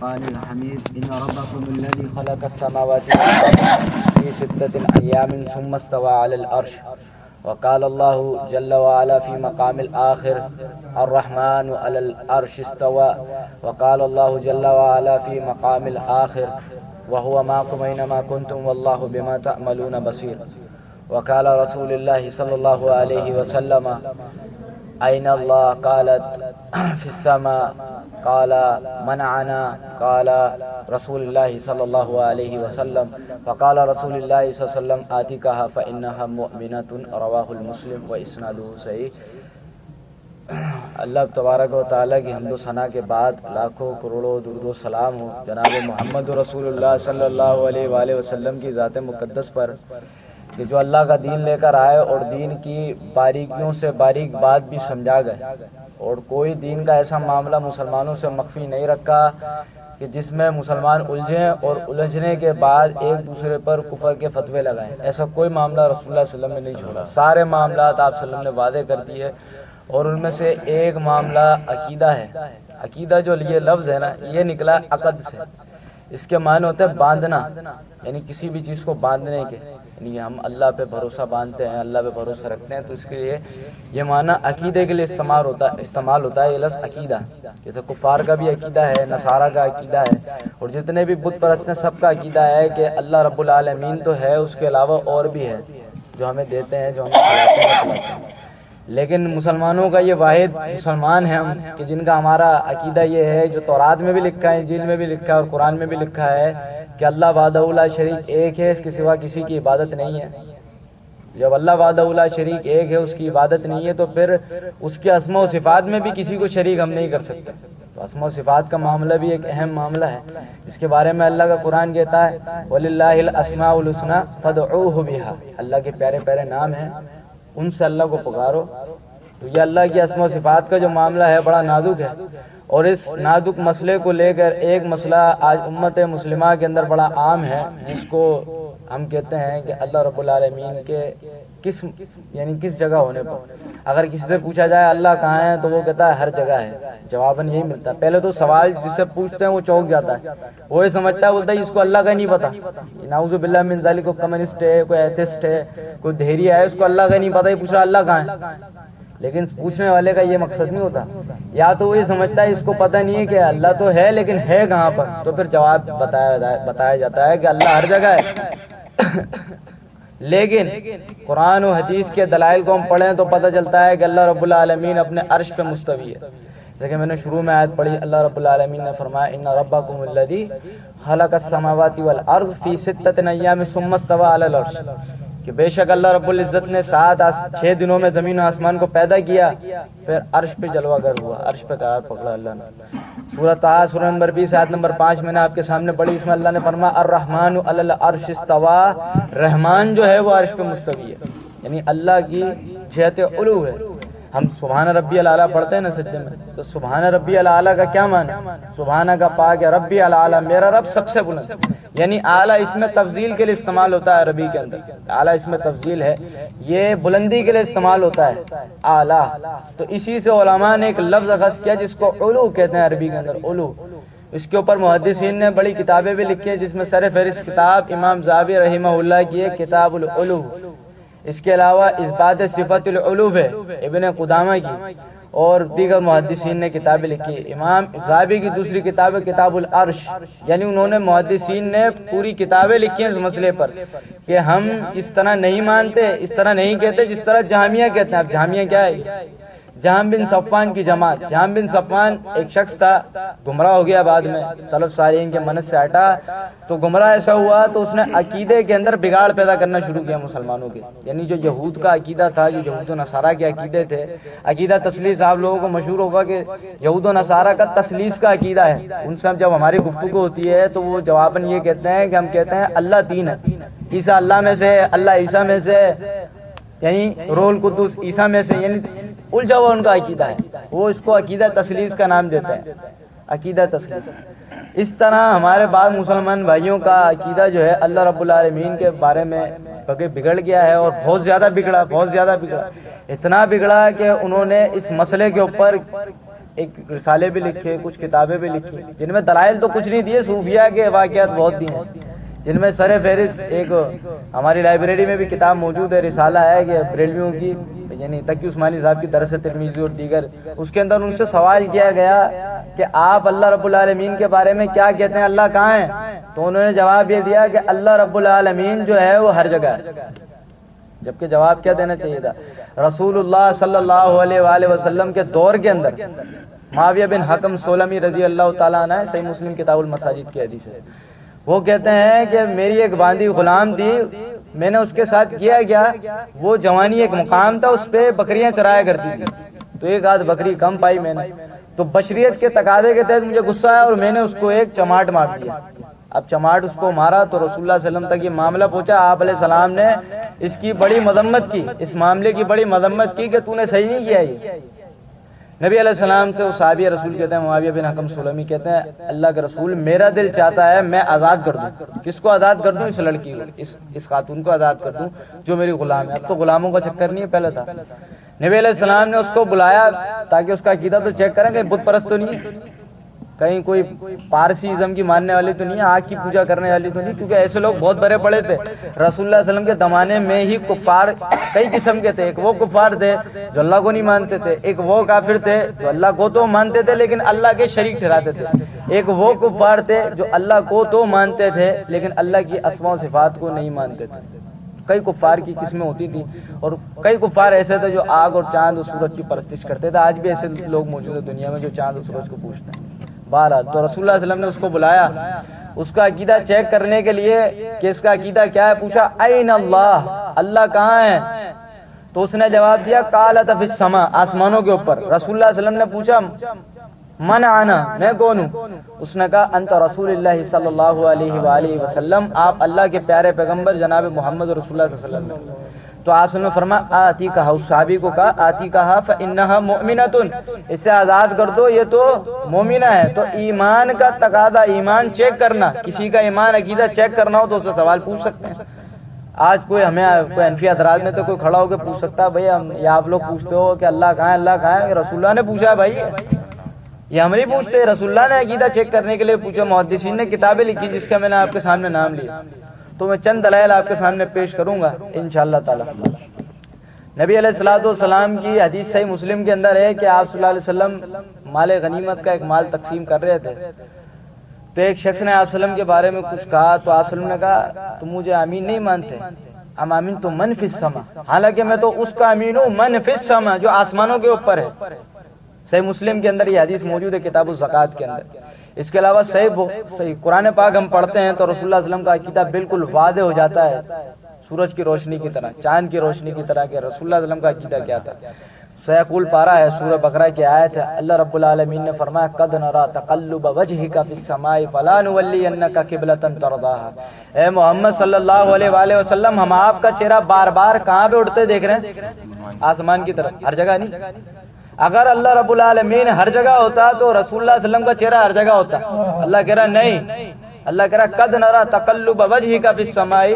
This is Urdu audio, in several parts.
الفرقان الحميد، إن ربكم الذي خلق السماوات في ستة أيام ثم استوى على الأرش. وقال الله جل وعلا في مقام الآخر، الرحمن على الأرش استوى. وقال الله جل وعلا في مقام الآخر، وهو معكم أينما كنتم، والله بما تعملون بصير. وقال رسول الله صلى الله عليه وسلم أين الله؟ قالت، في السماء. قال، منعنا. قال، رسول الله صلى الله عليه وسلم. فقال رسول الله صلى الله عليه وسلم آتكها فإنها مؤمنة. رواه المسلم وإسناده صحيح. اللہ تبارک و تعالیٰ کی حمد و ثناء کے بعد لاکھوں کروڑوں درد و سلام ہو جناب محمد رسول اللہ صلی اللہ علیہ وآلہ وسلم کی ذات مقدس پر کہ جو اللہ کا دین لے کر آئے اور دین کی باریکیوں سے باریک بات بھی سمجھا گئے۔ اور کوئی دین کا ایسا معاملہ مسلمانوں سے مخفی نہیں رکھا کہ جس میں مسلمان الجھیں اور الجھنے کے بعد ایک دوسرے پر کفر کے فتوے لگائیں۔ ایسا کوئی معاملہ رسول اللہ علیہ وسلم نے نہیں چھوڑا۔ سارے معاملات آپ صلی اللہ علیہ وسلم نے وعدے کر دیے اور ان میں سے ایک معاملہ عقیدہ ہے۔ عقیدہ جو یہ لفظ ہے نا، یہ نکلا عقد سے۔ اس کے معنی ہوتے ہیں باندھنا یعنی کسی بھی چیز کو باندھنے کے یعنی ہم اللہ پہ بھروسہ باندھتے ہیں، اللہ پہ بھروسہ رکھتے ہیں، تو اس کے لیے یہ معنی عقیدے کے لیے استعمال ہوتا ہے استعمال ہوتا ہے، یہ لفظ عقیدہ۔ جیسے کفار کا بھی عقیدہ ہے، نصارہ کا عقیدہ ہے، اور جتنے بھی بت پرست ہیں، سب کا عقیدہ ہے کہ اللہ رب العالمین تو ہے، اس کے علاوہ اور بھی ہے، جو ہمیں دیتے ہیں، جو ہمیں کھلاتے ہیں۔ لیکن مسلمانوں کا یہ واحد مسلمان ہے ہم، کہ جن کا ہمارا عقیدہ یہ ہے، جو تورات میں بھی لکھا ہے جیل میں بھی لکھا ہے اور قرآن میں بھی لکھا ہے، کہ اللہ واد اللہ شریک ایک ہے، اس کے سوا کسی کی عبادت نہیں ہے۔ جب اللہ واد اللہ شریک ایک ہے، اس کی عبادت نہیں ہے، تو پھر اس کے اسم و صفات میں بھی کسی کو شریک ہم نہیں کر سکتے۔ تو اسم و صفات کا معاملہ بھی ایک اہم معاملہ ہے۔ اس کے بارے میں اللہ کا قرآن کہتا ہے ولی اللہ السماء الحسنہ فد اللہ کے پیارے پیارے نام ہیں، ان سے اللہ کو پکارو۔ تو یہ اللہ کی اسم و صفات کا جو معاملہ ہے بڑا نازک ہے۔ اور اس نازک مسئلے کو لے کر ایک مسئلہ آج امت مسلمہ کے اندر بڑا عام ہے، جس کو ہم کہتے ہیں کہ اللہ رب العالمین کے کس یعنی کس جگہ ہونے پر۔ اگر کسی سے پوچھا جائے اللہ کہاں ہے تو وہ کہتا ہے ہر جگہ ہے۔ جواباً یہی ملتا ہے۔ پہلے تو سوال جس سے پوچھتے ہیں وہ چوک جاتا ہے۔ وہ یہ سمجھتا ہے بولتا ہے اس کو اللہ کا نہیں پتا۔ ناؤز باللہ من ذالک کمیونسٹ ہے، کوئی ایتھسٹ ہے، کوئی دہری ہے، اس کو اللہ کا نہیں پتا، یہ پوچھ رہا اللہ کہاں ہے۔ لیکن پوچھنے والے کا یہ مقصد نہیں ہوتا۔ یا تو وہ یہ سمجھتا ہے اس کو پتہ نہیں ہے کہ اللہ تو ہے لیکن ہے کہاں پر۔ تو پھر جواب بتایا بتایا جاتا ہے کہ اللہ ہر جگہ ہے۔ لیکن قرآن و حدیث کے دلائل کو ہم پڑھیں تو پتہ چلتا ہے کہ اللہ رب العالمین اپنے عرش پہ مستوی ہے۔ لیکن میں نے شروع میں آیت پڑھی، اللہ رب العالمین نے فرمایا، ان ربکم الذی خلق السماوات والارض فی ستۃ ایام ثم استوى علی العرش کہ بے شک اللہ رب العزت نے سات چھ دنوں میں زمین و آسمان کو پیدا کیا، پھر عرش پہ جلوہ گر ہوا، عرش پہ قرار پکڑا اللہ نے۔ سورۃ آ سورہ نمبر بیس، آیت نمبر پانچ میں نے آپ کے سامنے پڑھی، اس میں اللہ نے فرما الرحمن علی العرش استوا رحمان جو ہے وہ عرش پہ مستوی ہے یعنی اللہ کی جہت علو ہے۔ ہم سبحان ربی العلیٰ پڑھتے ہیں نا سجدے میں، تو سبحان ربی العلیٰ کا کیا معنی؟ سبحانہ کا پاک ہے ربی العلیٰ میرا رب سب سے بلند۔ یعنی اعلیٰ اس میں تفضیل کے لیے استعمال ہوتا ہے ربی کے اندر۔ اعلیٰ اس میں تفضیل ہے، یہ بلندی کے لیے استعمال ہوتا ہے، اعلیٰ۔ تو اسی سے علماء نے ایک لفظ غص کیا جس کو علو کہتے ہیں عربی کے اندر، علو۔ اس کے اوپر محدثین نے بڑی کتابیں بھی لکھی ہیں، جس میں سر فہرست کتاب امام زابی رحمہ اللہ کی ہے، کتاب العلو۔ اس کے علاوہ اس بات صفت العلوب ہے، ابن قدامہ کی۔ اور دیگر محدثین نے کتابیں لکھی۔ امام زابی کی دوسری کتاب ہے کتاب العرش۔ یعنی انہوں نے محدثین نے پوری کتابیں لکھی ہیں اس مسئلے پر کہ ہم اس طرح نہیں مانتے، اس طرح نہیں کہتے جس طرح جامعہ کہتے ہیں۔ اب جامعہ کیا ہے؟ جہاں بن صفان کی جماعت جہاں بن صفان ایک شخص تھا گمراہ ہو گیا بعد میں سلف سارین کے منت سے ہٹا تو گمراہ ایسا ہوا تو اس نے عقیدے کے اندر بگاڑ پیدا کرنا شروع کیا مسلمانوں کے۔ یعنی جو یہود کا عقیدہ تھا جو یہود و نصارہ کے عقیدے تھے عقیدہ تسلیس آپ لوگوں کو مشہور ہوگا کہ یہود و نصارہ کا تسلیس کا عقیدہ ہے۔ ان سے جب ہماری گفتگو ہوتی ہے تو وہ جواباً یہ کہتے ہیں کہ ہم کہتے ہیں اللہ تین ہے۔ عیسیٰ اللہ میں سے اللہ عیسیٰ میں سے یعنی رول قدس عیسیٰ میں سے یعنی الجھا ہوا ان کا عقیدہ ہے۔ وہ اس کو عقیدہ تسلیس کا نام دیتے ہیں۔ عقیدہ تسلیس۔ اس طرح ہمارے بعض مسلمان بھائیوں کا عقیدہ جو ہے اللہ رب العالمین کے بارے میں بگڑ گیا ہے اور بہت زیادہ بگڑا، بہت زیادہ بگڑا۔ اتنا بگڑا کہ انہوں نے اس مسئلے کے اوپر ایک رسالے بھی لکھے، کچھ کتابیں بھی لکھی۔ جن میں دلائل تو کچھ نہیں دیے صوفیہ کے واقعات بہت دیے ہیں۔ جن میں سر فہرست ایک ہماری لائبریری میں بھی کتاب موجود ہے، رسالہ ہے کہ بریلویوں کی یعنی تقی عثمانی صاحب کی درس ترمیزی اور دیگر اس کے اندر ان سے سوال کیا گیا کہ آپ اللہ رب العالمین کے بارے میں کیا کہتے ہیں؟ اللہ کہاں ہے تو انہوں نے جواب یہ دیا کہ اللہ رب العالمین جو ہے وہ ہر جگہ ہے۔ جبکہ جواب کیا دینا چاہیے تھا؟ رسول اللہ صلی اللہ علیہ وآلہ وسلم کے دور کے اندر۔ معاویہ بن حکم سولمی رضی اللہ تعالیٰ عنہ صحیح مسلم کتاب المساجد کی حدیث ہے۔ وہ کہتے ہیں کہ میری ایک باندھی غلام تھی میں نے اس کے ساتھ کیا گیا، وہ جوانی ایک مقام تھا، اس پہ بکریاں چرایا کرتی تھی تو ایک آدھ بکری کم پائی میں نے۔ تو بشریت کے تقاضے کے تحت مجھے غصہ آیا اور میں نے اس کو ایک چماٹ مار دیا۔ اب چماٹ اس کو مارا تو رسول اللہ علیہ وسلم تک یہ معاملہ پہنچا۔ آپ علیہ السلام نے اس کی بڑی مذمت کی، اس معاملے کی بڑی مذمت کی کہ تو نے صحیح نہیں کیا یہ۔ نبی علیہ السلام سے وہ صحابی رسول کہتے ہیں، معاویہ بن حکم سلمی کہتے ہیں، اللہ کے رسول، میرا دل چاہتا ہے میں آزاد کر دوں۔ کس کو آزاد کر دوں؟ اس لڑکی کو، اس اس خاتون کو آزاد کر دوں جو میری غلام ہے۔ اب تو غلاموں کا چکر نہیں ہے، پہلے تھا۔ نبی علیہ السلام نے اس کو بلایا تاکہ اس کا عقیدہ تو چیک کریں کہ بت پرست تو نہیں ہے۔ کہیں کوئی پارسی ازم کی ماننے والی تو نہیں ہے، آگ کی پوجا کرنے والی تو نہیں، کیونکہ ایسے لوگ بہت بڑے پڑے تھے۔ رسول اللہ علیہ وسلم کے زمانے میں ہی کفار کئی قسم کے تھے۔ ایک وہ کفار تھے جو اللہ کو نہیں مانتے تھے، ایک وہ کافر تھے جو اللہ کو تو مانتے تھے لیکن اللہ کے شریک ٹھہراتے تھے۔ ایک وہ کفار تھے جو اللہ کو تو مانتے تھے لیکن اللہ کی اسماء و صفات کو نہیں مانتے تھے۔ کئی کفار کی قسمیں ہوتی تھیں اور کئی کفار ایسے تھے جو آگ اور چاند اور سورج کی پرستش کرتے تھے۔ آج بھی ایسے لوگ موجود ہیں دنیا میں جو چاند اور سورج کو پوچھتے ہیں۔ بارہ. تو رسول اللہ علیہ وسلم نے اس کو بلایا. اس کا عقیدہ چیک کرنے کے لیے کہ اس کا عقیدہ کیا ہے؟ پوچھا این اللہ؟ اللہ کہاں ہے؟ تو اس نے جواب دیا کالت فی السما آسمانوں کے اوپر. رسول اللہ علیہ وسلم نے پوچھا، من آنا؟ میں کون ہوں؟ اس نے کہا، انت رسول اللہ صلی اللہ علیہ وآلہ وسلم. آپ اللہ کے پیارے پیغمبر جناب محمد رسول اللہ صلی اللہ علیہ وسلم تو آپ نے فرما آتی کہا اس صحابی کو کہا آتی کہا فَإِنَّهَا مُؤْمِنَةٌ اس سے آزاد کر دو، یہ تو مومنہ ہے۔ تو ایمان کا تقاضا، ایمان چیک کرنا۔ کسی کا ایمان عقیدہ چیک کرنا ہو تو اس سے سوال پوچھ سکتے ہیں۔ آج کوئی ہمیں کوئی انفی ادراج میں تو کوئی کھڑا ہو کے پوچھ سکتا ہے بھائی یا آپ لوگ پوچھتے ہو کہ اللہ کہاں ہے، اللہ کہاں ہے؟ رسول اللہ نے پوچھا ہے بھائی، یہ ہم نہیں پوچھتے۔ رسول اللہ نے عقیدہ چیک کرنے کے لیے پوچھا، محدثین نے کتابیں لکھی جس کا میں نے آپ کے سامنے نام لیا۔ تو میں چند دلائل آپ کے سامنے پیش کروں گا، انشاءاللہ تعالی۔ نبی علیہ السلاۃ والسلام کی حدیث صحیح مسلم کے اندر ہے کہ آپ صلی اللہ علیہ وسلم مال غنیمت کا ایک مال تقسیم کر رہے تھے۔ تو ایک شخص نے آپ وسلم کے بارے میں کچھ کہا تو آپ وسلم نے کہا، تم مجھے امین نہیں مانتے۔ ہم امین تو من فی حالانکہ میں تو اس کا امین ہوں، من فی جو آسمانوں کے اوپر ہے۔ صحیح مسلم کے اندر یہ حدیث موجود ہے کتاب الزکات کے اندر۔ اس کے علاوہ صحیح صحیح قرآن پاک ہم پڑھتے ہیں تو رسول اللہ علیہ وسلم کا عقیدہ بالکل واضح ہو جاتا ہے۔ سورج کی روشنی کی طرح، چاند کی روشنی کی طرح کہ رسول اللہ علیہ وسلم کا عقیدہ کیا تھا۔ سیقول پارا ہے، سورہ بقرہ کی آیت ہے۔ اللہ رب العالمین نے فرمایا، قد نرا تقلب وجهك في السماء فلا نولينك قبلة ترضاها اے محمد صلی اللہ علیہ والہ وسلم، ہم آپ کا چہرہ بار بار کہاں پہ اٹھتے دیکھ رہے ہیں؟ آسمان کی طرف، ہر جگہ نہیں۔ اگر اللہ رب العالمین ہر جگہ ہوتا تو رسول اللہ علیہ وسلم کا چہرہ ہر جگہ ہوتا۔ اللہ کہہ رہا نہیں. اللہ کہہ رہا قد نرا تقلب وجهك في السماء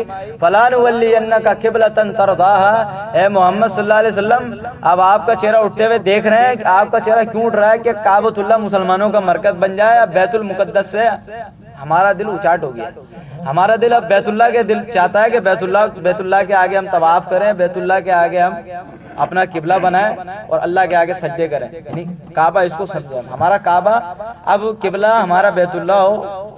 فلا نولينك قبلة ترضاها. اے محمد صلی اللہ علیہ وسلم، اب آپ کا چہرہ اٹھتے ہوئے دیکھ رہے ہیں کہ آپ کا چہرہ کیوں اٹھ رہا ہے کہ کعبۃ اللہ مسلمانوں کا مرکز بن جائے، بیت المقدس سے ہمارا دل اچاٹ ہو گیا۔ ہمارا دل اب بیت اللہ کے دل چاہتا ہے کہ بیت اللہ بیت اللہ کے آگے ہم طواف کریں بیت اللہ کے آگے ہم اپنا قبلہ بنائیں اور اللہ کے آگے سجدے کریں۔ یعنی کعبہ اس کو سمجھے ہمارا کعبہ اب قبلہ ہمارا بیت اللہ ہو،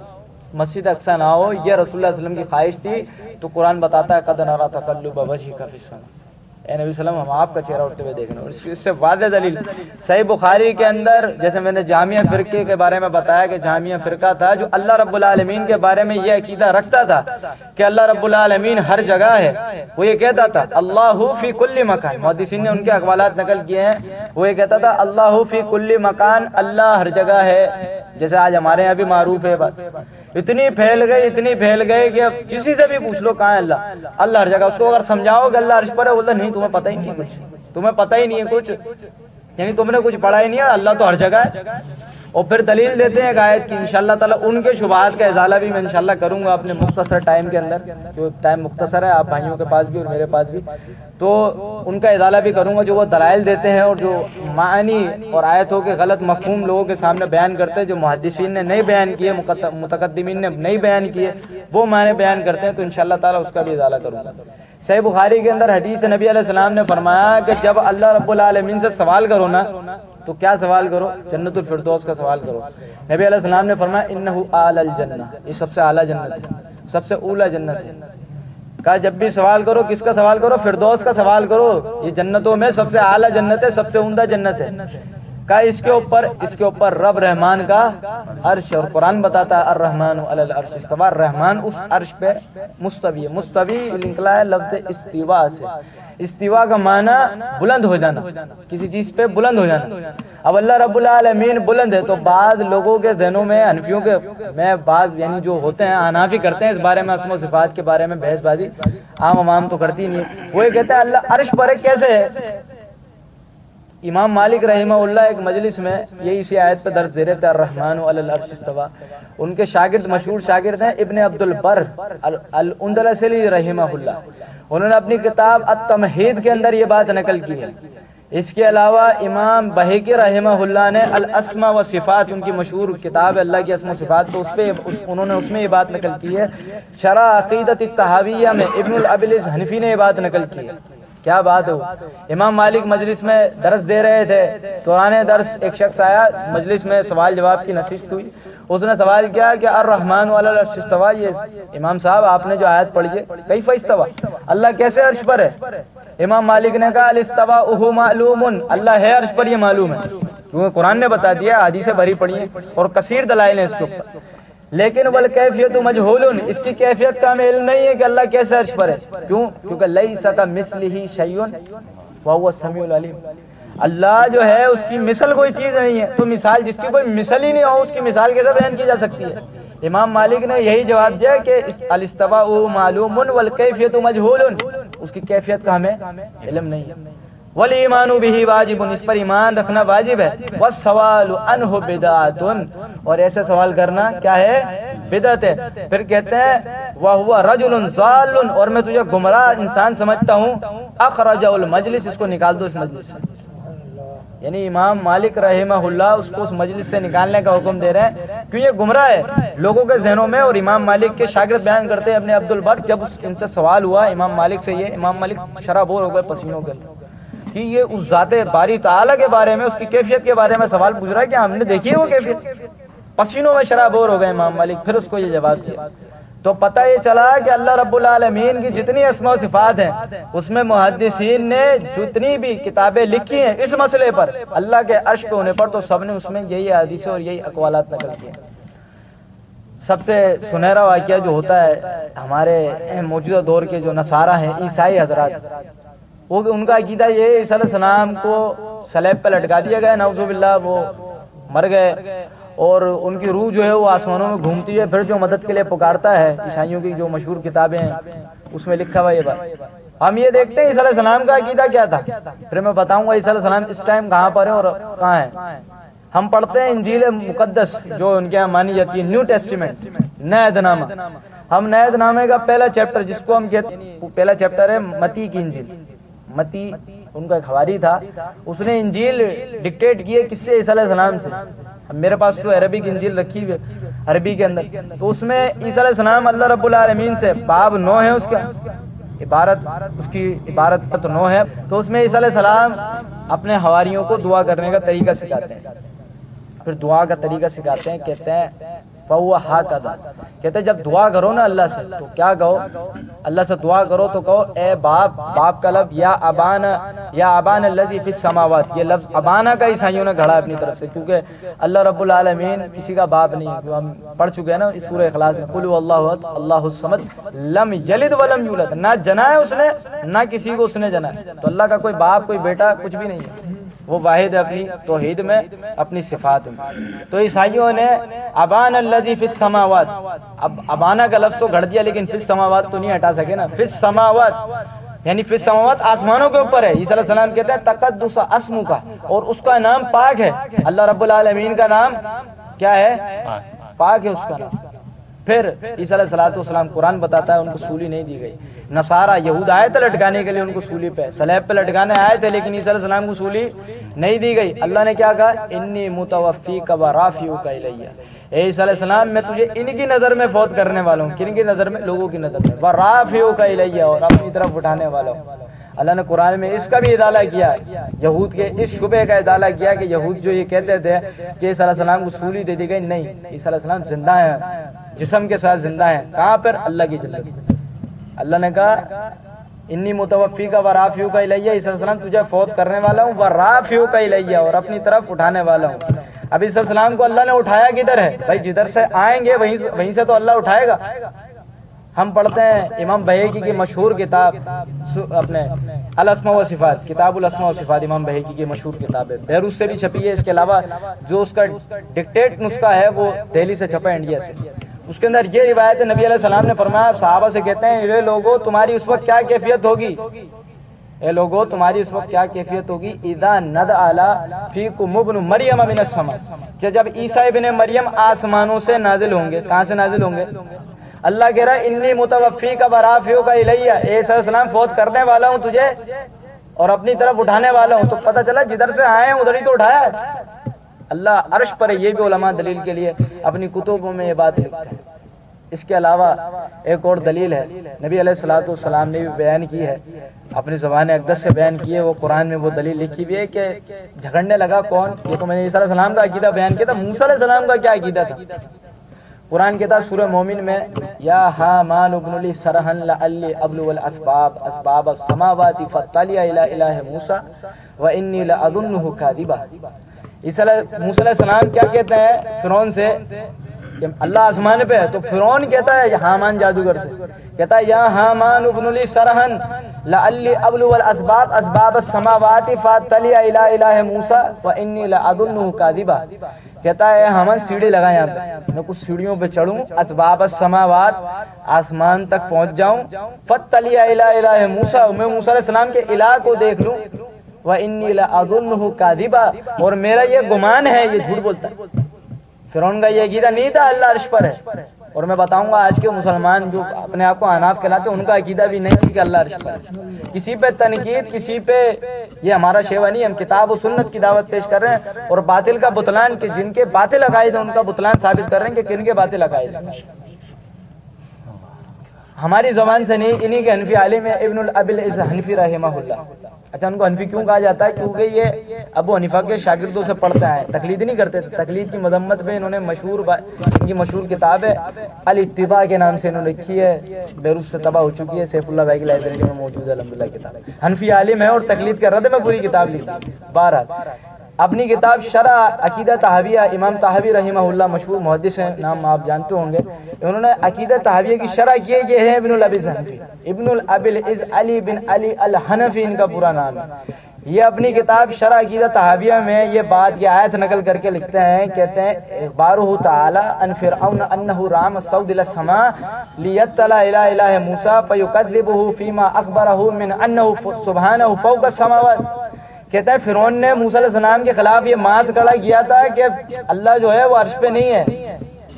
مسجد اقسا نہ ہو، یہ رسول اللہ علیہ وسلم کی خواہش تھی۔ تو قرآن بتاتا ہے، قد نرا تقلب وجهك في اے نبی وسلم، ہم آپ کا چہرہ اٹھتے ہوئے دیکھنا اور اس سے واضح دلیل، صحیح بخاری کے اندر جیسے میں نے جامعہ فرقے کے بارے میں بتایا کہ جامعہ فرقہ تھا جو اللہ رب العالمین کے بارے میں یہ عقیدہ رکھتا تھا کہ اللہ رب العالمین ہر جگہ ہے۔ وہ یہ کہتا تھا، اللہ فی کل مکان محدثین نے ان کے اقوالات نقل کیے ہیں۔ وہ یہ کہتا تھا، اللہ فی کل مکان، اللہ ہر جگہ ہے۔ جیسے آج ہمارے یہاں بھی معروف ہے بات۔ اتنی پھیل گئی، اتنی پھیل گئی کہ اب کسی سے بھی پوچھ لو کہاں ہے اللہ؟ اللہ ہر جگہ، اس کو اگر سمجھاؤ کہ اللہ عرش پر ہے بولتا نہیں، تمہیں پتہ ہی نہیں ہے کچھ۔ تمہیں پتہ ہی نہیں ہے کچھ۔ یعنی تم نے کچھ پڑھا ہی نہیں ہے، اللہ تو ہر جگہ ہے۔ اور پھر دلیل دیتے ہیں آیت کی، انشاءاللہ تعالیٰ ان کے شبہات کا ازالہ بھی میں انشاءاللہ کروں گا اپنے مختصر ٹائم کے اندر، جو ٹائم مختصر ہے، آپ بھائیوں کے پاس بھی اور میرے پاس بھی۔ تو ان کا ازالہ بھی کروں گا جو وہ دلائل دیتے ہیں اور جو معنی اور آیتوں کے غلط مفہوم لوگوں کے سامنے بیان کرتے ہیں، جو محدثین نے نہیں بیان کیے متقدمین نے نہیں بیان کیے، وہ معنی بیان کرتے ہیں، تو انشاءاللہ تعالیٰ اس کا بھی ازالہ کروں گا۔ صحیح بخاری کے اندر حدیث نبی علیہ السلام نے فرمایا کہ جب اللہ رب العالمین سے سوال کرو نا تو کیا سوال کرو؟ جنت الفردوس کا سوال کرو۔ نبی علیہ السلام نے فرمایا، انہو آل الجنہ یہ سب سے اعلیٰ جنت ہے۔ سب سے اولا جنت ہے۔ کہا، جب بھی سوال کرو، کس کا سوال کرو؟ فردوس کا سوال کرو۔ یہ جنتوں میں سب سے اعلیٰ جنت ہے، سب سے عمدہ جنت ہے۔ کہا، اس کے اوپر، اس کے اوپر رب رحمان کا عرش اور قرآن بتاتا ہے، الرحمن علی العرش۔ استوا رحمان اس عرش پہ مستوی ہے۔ مستوی نکلا ہے لفظ استوا سے۔ استوا کا معنی بلند ہو جانا، کسی چیز پہ بلند ہو جانا۔ اب اللہ رب العالمین بلند ہے تو بعض لوگوں کے ذہنوں میں انفیوں کے میں بعض یعنی جو ہوتے ہیں انافی کرتے ہیں اس بارے میں اسم و صفات کے بارے میں بحث بازی عام عوام تو کرتی نہیں۔ وہ یہ کہتے ہیں، اللہ عرش پر کیسے ہے؟ امام مالک رحمہ اللہ ایک مجلس میں یہی اسی آیت پہ درج زیر تھے، الرحمن علی العرش استوا ان کے شاگرد مشہور شاگرد ہیں، ابن عبد البر الاندلسلی رحمہ اللہ۔ انہوں نے اپنی کتاب التمہید کے اندر یہ بات نقل کی ہے۔ اس کے علاوہ امام بحیقی رحمہ اللہ نے الاسما و صفات، ان کی مشہور کتاب ہے اللہ کی اسم و صفات، تو اس پہ انہوں نے اس میں یہ بات نقل کی ہے۔ شرح عقیدت التحاویہ میں ابن العبلس حنفی نے یہ بات نقل کی ہے۔ کیا بات ہو؟ امام مالک مجلس میں درس دے رہے تھے۔ تورانے درس ایک شخص آیا، مجلس میں سوال جواب کی نشست ہوئی۔ اس نے سوال کیا کہ الرحمن والا عرش استوا یہ امام صاحب، آپ نے جو آیت پڑھی ہے کئی فیستوا اللہ کیسے عرش پر ہے؟ امام مالک نے کہا الاستوا اہو معلوم اللہ ہے عرش پر، یہ معلوم ہے۔ کیونکہ قرآن نے بتا دیا حدیث بھری پڑھی ہیں اور کثیر دلائل ہیں اس کے اوپر۔ لیکن ول کیفیت مجہول اس کی کیفیت کا ہمیں علم نہیں ہے کہ اللہ کیسے عرش پر ہے۔ کیوں؟ کیونکہ لئی سکا مثلہ شیون وہ سمیع العلیم۔ اللہ جو ہے اس کی مثل کوئی چیز نہیں ہے۔ تو مثال جس کی کوئی مثل ہی نہیں ہو، اس کی مثال کیسے بیان کی جا سکتی ہے؟ امام مالک نے یہی جواب دیا کہ الاستواء معلوم والکیفیت مجہول۔ اس کی کیفیت کا ہمیں علم نہیں۔ ہے ولیمان بھی واجب۔ اس پر ایمان رکھنا واجب ہے۔ والسوال عنہ بدعت۔ اور ایسے سوال کرنا کیا ہے؟ بدعت ہے۔ پھر کہتے ہیں، وہو رجل ضال۔ اور میں تجھے گمراہ انسان سمجھتا ہوں۔ اخرج المجلس، اس کو نکال دو اس مجلس سے۔ یعنی امام مالک رحمہ اللہ اس کو اس مجلس سے نکالنے کا حکم دے رہے ہیں۔ کیوں یہ گمراہ ہے؟ لوگوں کے ذہنوں میں اور امام مالک کے شاگرد بیان کرتے ہیں اپنے عبد البر جب ان سے سوال ہوا، امام مالک سے یہ امام مالک شراب ہو گئے پسینوں کے کہ یہ اس ذات باری تعالیٰ کے بارے میں، اس کی کیفیت کے بارے میں سوال پوچھ رہا ہے کہ ہم نے دیکھی ہے وہ کیفیت؟ پسینوں میں شراب ہو گئے امام مالک، پھر اس کو یہ جواب دیا۔ تو پتہ یہ چلا کہ اللہ رب العالمین کی جتنی اسماء و صفات ہیں، اس میں محدثین نے جتنی بھی کتابیں لکھی ہیں اس مسئلے پر، اللہ کے عرش پہ ہونے پر تو سب نے اس میں یہی حدیث اور یہی اقوالات نقل کیے۔ سب سے سنہرا واقعہ جو ہوتا ہے، ہمارے موجودہ دور کے جو نصارہ ہیں، عیسائی حضرات، وہ ان کا عقیدہ یہ عیسی علیہ السلام کو سلیب پہ لٹکا دیا گیا نوزو باللہ، وہ مر گئے۔ اور ان کی روح جو ہے وہ آسمانوں میں گھومتی ہے، پھر جو مدد کے لیے پکارتا ہے، عیسائیوں کی جو مشہور کتابیں ہیں، اس میں لکھا ہوا یہ بات۔ ہم یہ دیکھتے ہیں، عیسی علیہ السلام کا عقیدہ کیا تھا؟ پھر میں بتاؤں گا، عیسی علیہ السلام اس ٹائم کہاں پر ہے اور کہاں ہے ہم پڑھتے ہیں انجیل مقدس، جو ان کے یہاں مانی جاتی ہے، نیو ٹیسٹیمنٹ نیت نامہ ہم نیت نامے کا پہلا چیپٹر، جس کو ہم کہتے ہیں پہلا چیپٹر ہے متی کی انجیل۔ متی ان کا ایک خواری تھا۔ اس نے انجیل ڈکٹیٹ کیے کس سے؟ عیسی علیہ السلام سے۔ میرے پاس تو عربی انجیل رکھی ہوئی عربی کے اندر۔ تو اس میں عیسی علیہ السلام اللہ رب العالمین سے باب نو ہے اس کا عبارت، اس کی عبارت کا تو نو ہے۔ تو اس میں عیسی علیہ السلام اپنے ہواریوں کو دعا کرنے کا طریقہ سکھاتے ہیں۔ پھر دعا کا طریقہ سکھاتے ہیں، کہتے ہیں ہا کدا کہتے جب دعا کرو نا اللہ سے، تو کیا کہو؟ اللہ سے دعا کرو تو کہو، اے باپ باپ کا لفظ، یا ابان یا ابان اللہ فی السماوات، یہ لفظ ابانا کا عیسائیوں نے گھڑا اپنی طرف سے، کیونکہ اللہ رب العالمین کسی کا باپ نہیں ہم پڑھ چکے ہیں نا اس سورہ اخلاص میں، قل اللہ اللہ الصمد، لم یلد ولم یولد، نہ جنا ہے اس نے، نہ کسی کو اس نے جنا ہے تو اللہ کا کوئی باپ، کوئی بیٹا کچھ بھی نہیں ہے۔ وہ واحد ہے اپنی توحید میں اپنی صفات میں۔ تو عیسائیوں نے ابان اللہ فی السماوات اب ابانا کا لفظ تو گھڑ دیا لیکن فی السماوات تو نہیں ہٹا سکے نا۔ فی السماوات یعنی فی السماوات آسمانوں کے اوپر ہے۔ عیسی علیہ السلام کہتے ہیں تقدس اسم کا اور اس کا نام پاک ہے۔ اللہ رب العالمین کا نام کیا ہے؟ پاک۔ ہے اس کا نام۔ پھر عیسی علیہ السلام قرآن بتاتا ہے ان کو سولی نہیں دی گئی۔ نصارہ یہود آئے تھے لٹکانے کے لیے ان کو سولی پہ، سلیب پہ لٹکانے آئے تھے، لیکن عیسی علیہ السلام کو سولی نہیں دی گئی۔ اللہ نے کیا کہا؟ انی متوفی کا ورافیو کا الیہ۔ اے عیسی علیہ السلام، میں تجھے ان کی نظر میں فوت کرنے والا ہوں۔ کن کی نظر میں؟ لوگوں کی نظر میں۔ ورافیو کا الیہ، اور اپنی طرف اٹھانے والا ہوں۔ اللہ نے قرآن میں اس کا بھی ادالہ کیا۔ یہود کے اس شبے کا ادالہ کیا کہ یہود جو یہ کہتے تھے کہ عیسی علیہ السلام کو سولی دے دی گئی۔ نہیں، عیسی علیہ السلام زندہ ہیں، جسم کے ساتھ زندہ ہیں۔ کہاں پر؟ اللہ کی جنت اللہ نے کہا، انی متوفی کا ورافیو کا الیہ عیسی علیہ السلام تجھے فوت کرنے والا ہوں ورافیو کا الیہ اور اپنی طرف اٹھانے والا ہوں۔ اب عیسی علیہ السلام کو اللہ نے اٹھایا کدھر ہے؟ بھائی جدھر سے آئیں گے، وہیں وہیں سے تو اللہ اٹھائے گا۔ ہم پڑھتے ہیں امام بہیکی کی مشہور کتاب اپنے الاسماء و صفات، کتاب الاسماء و صفات امام بہیکی کی مشہور کتاب ہے۔ بیروت سے بھی چھپی ہے، اس کے علاوہ جو اس کا ڈکٹیٹ نسخہ ہے، وہ دہلی سے چھپا انڈیا سے۔ اس کے اندر یہ روایت ہے نبی علیہ السلام نے فرمایا، صحابہ سے کہتے ہیں، اے لوگو، تمہاری اس وقت کیا کیفیت ہوگی؟ اے لوگو، تمہاری اس وقت کیا کیفیت ہوگی؟ اذا ند علی فیکم ابن مریم من السماء کہ جب عیسی ابن مریم آسمانوں سے نازل ہوں گے، کہاں سے نازل ہوں گے؟ اللہ کہہ رہا انی متوفی کا برافیو کا الیہ، اے صلی السلام، فوت کرنے والا ہوں تجھے اور اپنی طرف اٹھانے والا ہوں. تو پتہ چلا، جدھر سے آئے ہیں، ادھر ہی تو اٹھایا ہے۔ اللہ عرش پر یہ بھی علماء دلیل کے لیے اپنی کتبوں میں یہ بات لکھتے ہیں اس کے علاوہ ایک اور دلیل ہے، نبی علیہ السلاۃ والسلام نے بھی بیان کی ہے۔ اپنی زبان اقدس سے بیان کی ہے، وہ قرآن میں وہ دلیل لکھی بھی ہے کہ جھگڑنے لگا کون؟ یہ تو میں نے عیسیٰ علیہ السلام کا عقیدہ بیان کیا تھا، موسیٰ علیہ السلام کا کیا عقیدہ تھا؟ قرآن کے تحت سورہ مومن میں، یا حامان ابن لی سرحن لعلی ابلو الاسباب، اسباب السماوات فطلع الى الہ موسیٰ و انی لأظنہ کاذبا موسیٰ علیہ السلام کیا کہتے ہیں؟ فرعون سے کہ اللہ آسمان پہ ہے۔ تو فرعون کہتا ہے حامان جادوگر سے۔ کہتا ہے، یا حامان ابن لی سرحن لعلی ابلو الاسباب اسباب السماوات فطلع الى الہ موسیٰ و انی لأظنہ کہتا ہے ہمن سیڑھی لگا یہاں پہ۔ میں کچھ سیڑھیوں پہ چڑھوں، اسباب السماوات آسمان تک پہنچ جاؤں۔ فتلی الہ الہ موسیٰ، میں موسیٰ علیہ السلام کے الہ کو دیکھ لوں۔ وَإِنِّي لَأَظُنُّهُ كَاذِبًا۔ اور میرا یہ گمان ہے، یہ جھوٹ بولتا ہے۔ فرعون کا یہ عقیدہ نہیں تھا، اللہ عرش پر ہے۔ اور میں بتاؤں گا آج کے مسلمان جو اپنے آپ کو اناف کہلاتے ہیں، ان کا عقیدہ بھی نہیں کہ اللہ عرش پر ہے۔ کسی پہ تنقید، کسی پہ یہ ہمارا شیوا نہیں، ہم کتاب و سنت کی دعوت پیش کر رہے ہیں۔ اور باطل کا بطلان کہ جن کے باطل عقائد ہیں، ان کا بطلان ثابت کر رہے ہیں کہ کن کے باطل عقائد ہیں۔ ہماری زبان سے نہیں، انہی کے حنفی عالم ہے ابن الابل اس حنفی رحمہ اللہ۔ اچھا ان کو حنفی کیوں کہا جاتا ہے؟ کیونکہ یہ ابو حنیفہ کے شاگردوں سے پڑھتا ہے۔ تقلید نہیں کرتے تھے تقلید کی مذمت میں انہوں نے مشہور با... ان کی مشہور کتاب ہے الاتباع کے نام سے انہوں نے لکھی ہے۔ بیروت سے تباہ ہو چکی ہے، سیف اللہ بھائی کی لائبریری میں موجود ہے، الحمدللہ کتاب حنفی عالم ہے اور تقلید کر رہا تھا، میں پوری کتاب لکھی۔ بہرحال اپنی کتاب شرع عقیدہ تحویہ امام تحوی رحمہ اللہ مشہور محدث ہیں، نام آپ جانتے ہوں گے۔ انہوں نے عقیدہ تحویہ کی شرع کی یہ ہے ابن الابز حنفی ابن الابل از علی بن علی الحنفی، ان کا پورا نام ہے۔ یہ اپنی کتاب شرع عقیدہ تحویہ میں یہ بات، یہ آیت نقل کر کے لکھتے ہیں، کہتے ہیں اخبارہ تعالی ان فرعون انه رام السود الى السماء ليطلع الى اله موسى فيكذبه فيما اخبره من انه سبحانه فوق السماوات. کہتا ہے فرعون نے موسیٰ علیہ السلام کے خلاف یہ مات کڑا کیا تھا کہ اللہ جو ہے وہ عرش پہ نہیں ہے۔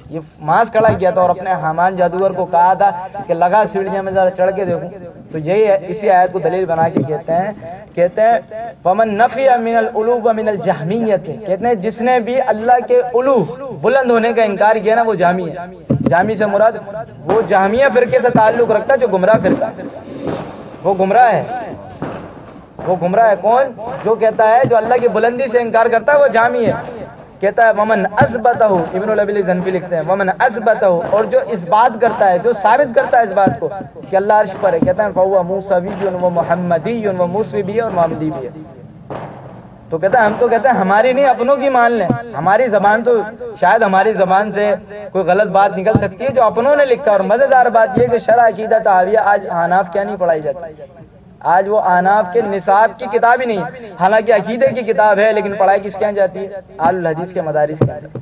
یہ ماس کڑا کیا تھا اور اپنے حامان جادوگر کو کہا تھا کہ لگا سیڑھیاں میں ذرا چڑھ کے دیکھوں۔ تو یہی اسی آیت کو دلیل بنا کے کہتے ہیں۔ کہتے ہیں فمن نفی من العلو و من الجہمیت کہتے ہیں، جس نے بھی اللہ کے علو بلند ہونے کا انکار کیا نا، وہ جامی ہے۔ جامی سے مراد وہ جامعہ فرقے سے تعلق رکھتا جو گمراہ فرقہ وہ گمراہ ہے۔ وہ گمراہ ہے کون؟ جو کہتا ہے، جو اللہ کی بلندی سے انکار کرتا ہے، وہ جامی ہے۔ کہتا ہے، ومن ازبتہ ابن العبیل زنفی لکھتے ہیں۔ ومن ازبتہ اور جو اس بات کرتا ہے، جو ثابت کرتا ہے اس بات کو، کہ اللہ عرش پر ہے۔ کہتا ہے فہو موسوی و محمدی و موسوی بھی ہے اور محمدی بھی ہے۔ تو کہتا ہے، ہم تو کہتے ہیں، ہماری نہیں، اپنوں کی مان لیں۔ ہماری زبان تو شاید ہماری زبان سے کوئی غلط بات نکل سکتی ہے، جو اپنوں نے لکھا اور مزیدار بات یہ کہ شرع، عقیدہ تعاویہ آج حناف کیا نہیں پڑھائی جاتی۔ آج وہ آناف کے نصاب کی کتاب ہی نہیں، حالانکہ عقیدے کی کتاب ہے، لیکن پڑھائی کس کے یہاں جاتی ہے؟ آل الحدیث کے مدارس کے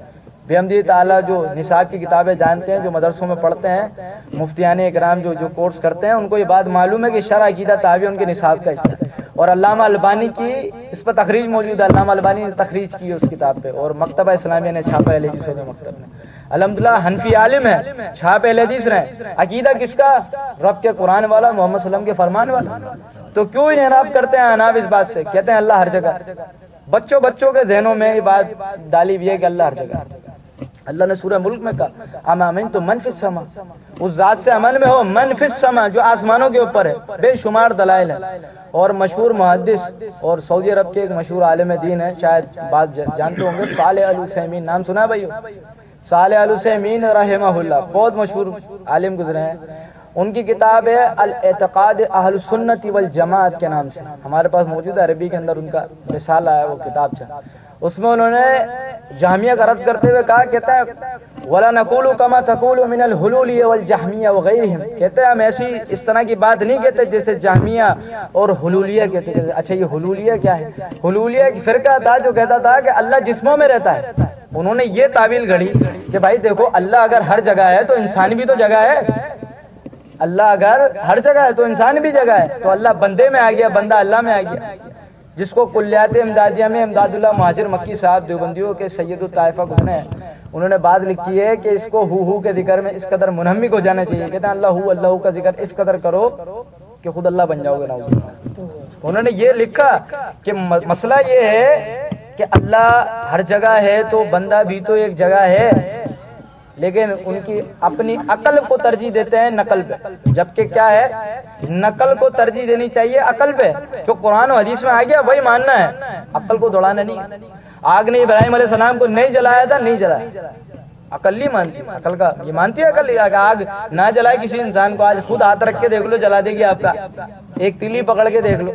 بے تعالیٰ جو نصاب کی کتابیں جانتے ہیں، جو مدرسوں میں پڑھتے ہیں، مفتیان اکرام جو جو کورس کرتے ہیں، ان کو یہ بات معلوم ہے کہ شرح عقیدہ تعبی ان کے نصاب کا حصہ ہے۔ اور علامہ البانی کی اس پر تخریج موجود ہے۔ علامہ البانی نے تخریج کی اس کتاب پہ، اور مکتبہ اسلامیہ نے چھاپا ہے حدیث مکتب میں الحمد للہ حنفی عالم ہے، چھاپ اہل حدیث رہے عقیدہ کس کا؟ رب کے قرآن والا، محمد صلی اللہ علیہ وسلم کے فرمان والا۔ تو کیوں انحراف کرتے ہیں اناب اس بات سے؟ کہتے ہیں اللہ ہر جگہ۔ بچوں بچوں کے ذہنوں میں یہ بات ڈالی ہوئی ہے کہ اللہ ہر جگہ۔ اللہ نے سورہ ملک میں کہا ام امین تو منفی سما اس ذات سے امن میں ہو منفی سما جو آسمانوں کے اوپر ہے۔ بے شمار دلائل ہے اور مشہور محدث اور سعودی عرب کے ایک مشہور عالم دین ہے، شاید بات جانتے ہوں گے، صالح الحسین نام سنا بھائی صالح الحسین رحمہ اللہ بہت مشہور عالم گزرے ہیں۔ ان کی کتاب ہے الاعتقاد اہل سنت والجماعت کے نام سے۔ ہمارے پاس موجود ہے عربی کے اندر ان کا رسالہ ہے، وہ کتاب چاہ۔ اس میں انہوں نے جہمیہ کا رد کرتے ہوئے کہا، کہتا ہے، ولا نقول کما تقول من الحلول والجہمیہ وغیرہم کہتے ہیں، ہم ایسی اس طرح کی بات نہیں کہتے جیسے جہمیہ اور حلولیہ کہتے ہیں۔ اچھا یہ حلولیہ کیا ہے؟ حلولیہ کی فرقہ تھا جو کہتا تھا کہ اللہ جسموں میں رہتا ہے۔ انہوں نے یہ تعویل گھڑی کہ بھائی دیکھو، اللہ اگر ہر جگہ ہے تو انسان بھی تو جگہ ہے۔ اللہ اگر ہر جگہ ہے تو انسان بھی جگہ ہے۔ تو اللہ بندے میں آ گیا، بندہ اللہ میں آ گیا۔ جس کو کلیات امدادیہ میں امداد اللہ مہاجر مکی صاحب دیوبندیوں کے سید الطائفہ گزرے ہیں، انہوں نے بات لکھی ہے کہ اس کو ہو ہو کے ذکر میں اس قدر منہمک ہو جانا چاہیے۔ کہتے ہیں، اللہ ہو، اللہ کا ذکر اس قدر کرو کہ خود اللہ بن جاؤ گے انہوں نے یہ لکھا کہ مسئلہ یہ ہے کہ اللہ ہر جگہ ہے تو بندہ بھی تو ایک جگہ ہے، لیکن ان کی اپنی عقل کو ترجیح دیتے ہیں نقل پہ۔ جبکہ کیا ہے؟ نقل کو ترجیح دینی چاہیے عقل پہ۔ جو قرآن و حدیث میں آ گیا، وہی ماننا ہے۔ عقل کو دوڑانا نہیں۔ آگ نے ابراہیم علیہ السلام کو نہیں جلایا تھا، نہیں جلایا۔ عقل نہیں مانتی عقل کا، یہ مانتی ہے عقل آگ نہ جلائے کسی انسان کو، آج خود ہاتھ رکھ کے دیکھ لو، جلا دے گی آپ کا۔ ایک تیلی پکڑ کے دیکھ لو۔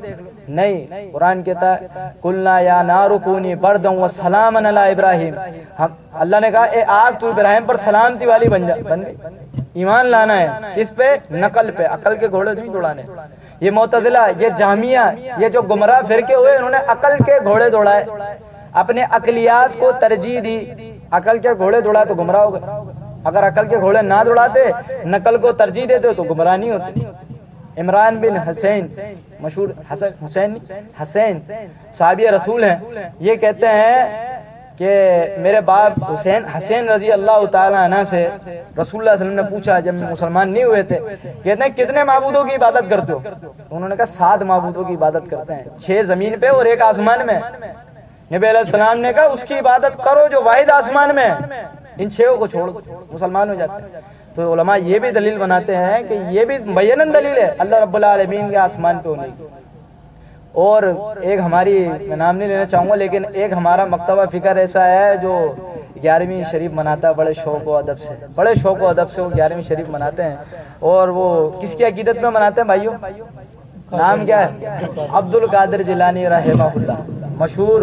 نہیں، قرآن کہتا ہے کلنا یا نارکونی بردوں و سلام علی ابراہیم۔ ہم، اللہ نے کہا، اے آگ، تو ابراہیم پر سلامتی والی بن جا، بن ایمان لانا ہے۔ اس پہ نقل پہ، عقل کے گھوڑے نہیں دوڑانے۔ یہ معتزلہ، یہ جامعہ، یہ جو گمراہ فرقے ہوئے، انہوں نے عقل کے گھوڑے دوڑائے۔ اپنے اقلیات کو ترجیح دی۔ عقل کے گھوڑے دوڑا تو گمراہ ہو گئے۔ اگر عقل کے گھوڑے نہ دوڑاتے، نقل کو ترجیح دیتے تو گمراہ نہیں ہوتے۔ عمران بن حسین، مشہور حسین حسین حسین صحابی رسول ہیں۔ یہ کہتے ہیں کہ میرے باپ حسین حسین رضی اللہ تعالیٰ عنہ سے رسول اللہ علیہ وسلم نے پوچھا، جب مسلمان نہیں ہوئے تھے، کہتے ہیں، کتنے معبودوں کی عبادت کرتے ہو؟ انہوں نے کہا، سات معبودوں کی عبادت کرتے ہیں۔ چھ زمین پہ اور ایک آسمان میں۔ نبی علیہ السلام نے کہا، اس کی عبادت کرو جو واحد آسمان میں ان چھوں کو چھوڑ مسلمان ہو جاتے ہیں۔ تو علماء یہ بھی دلیل بناتے ہیں کہ یہ بھی بیانن دلیل ہے، اللہ رب العالمین کے آسمان پہ ہونے کی۔ اور ایک ہماری، میں نام نہیں لینا چاہوں گا، لیکن ایک ہمارا مکتبہ فکر ایسا ہے جو گیارہویں شریف مناتا ہے، بڑے شوق و ادب سے۔ بڑے شوق و ادب سے وہ گیارہویں شریف مناتے ہیں۔ اور وہ کس کی عقیدت میں مناتے ہیں بھائیوں نام کیا ہے؟ عبد القادر جیلانی رحمہ اللہ۔ مشہور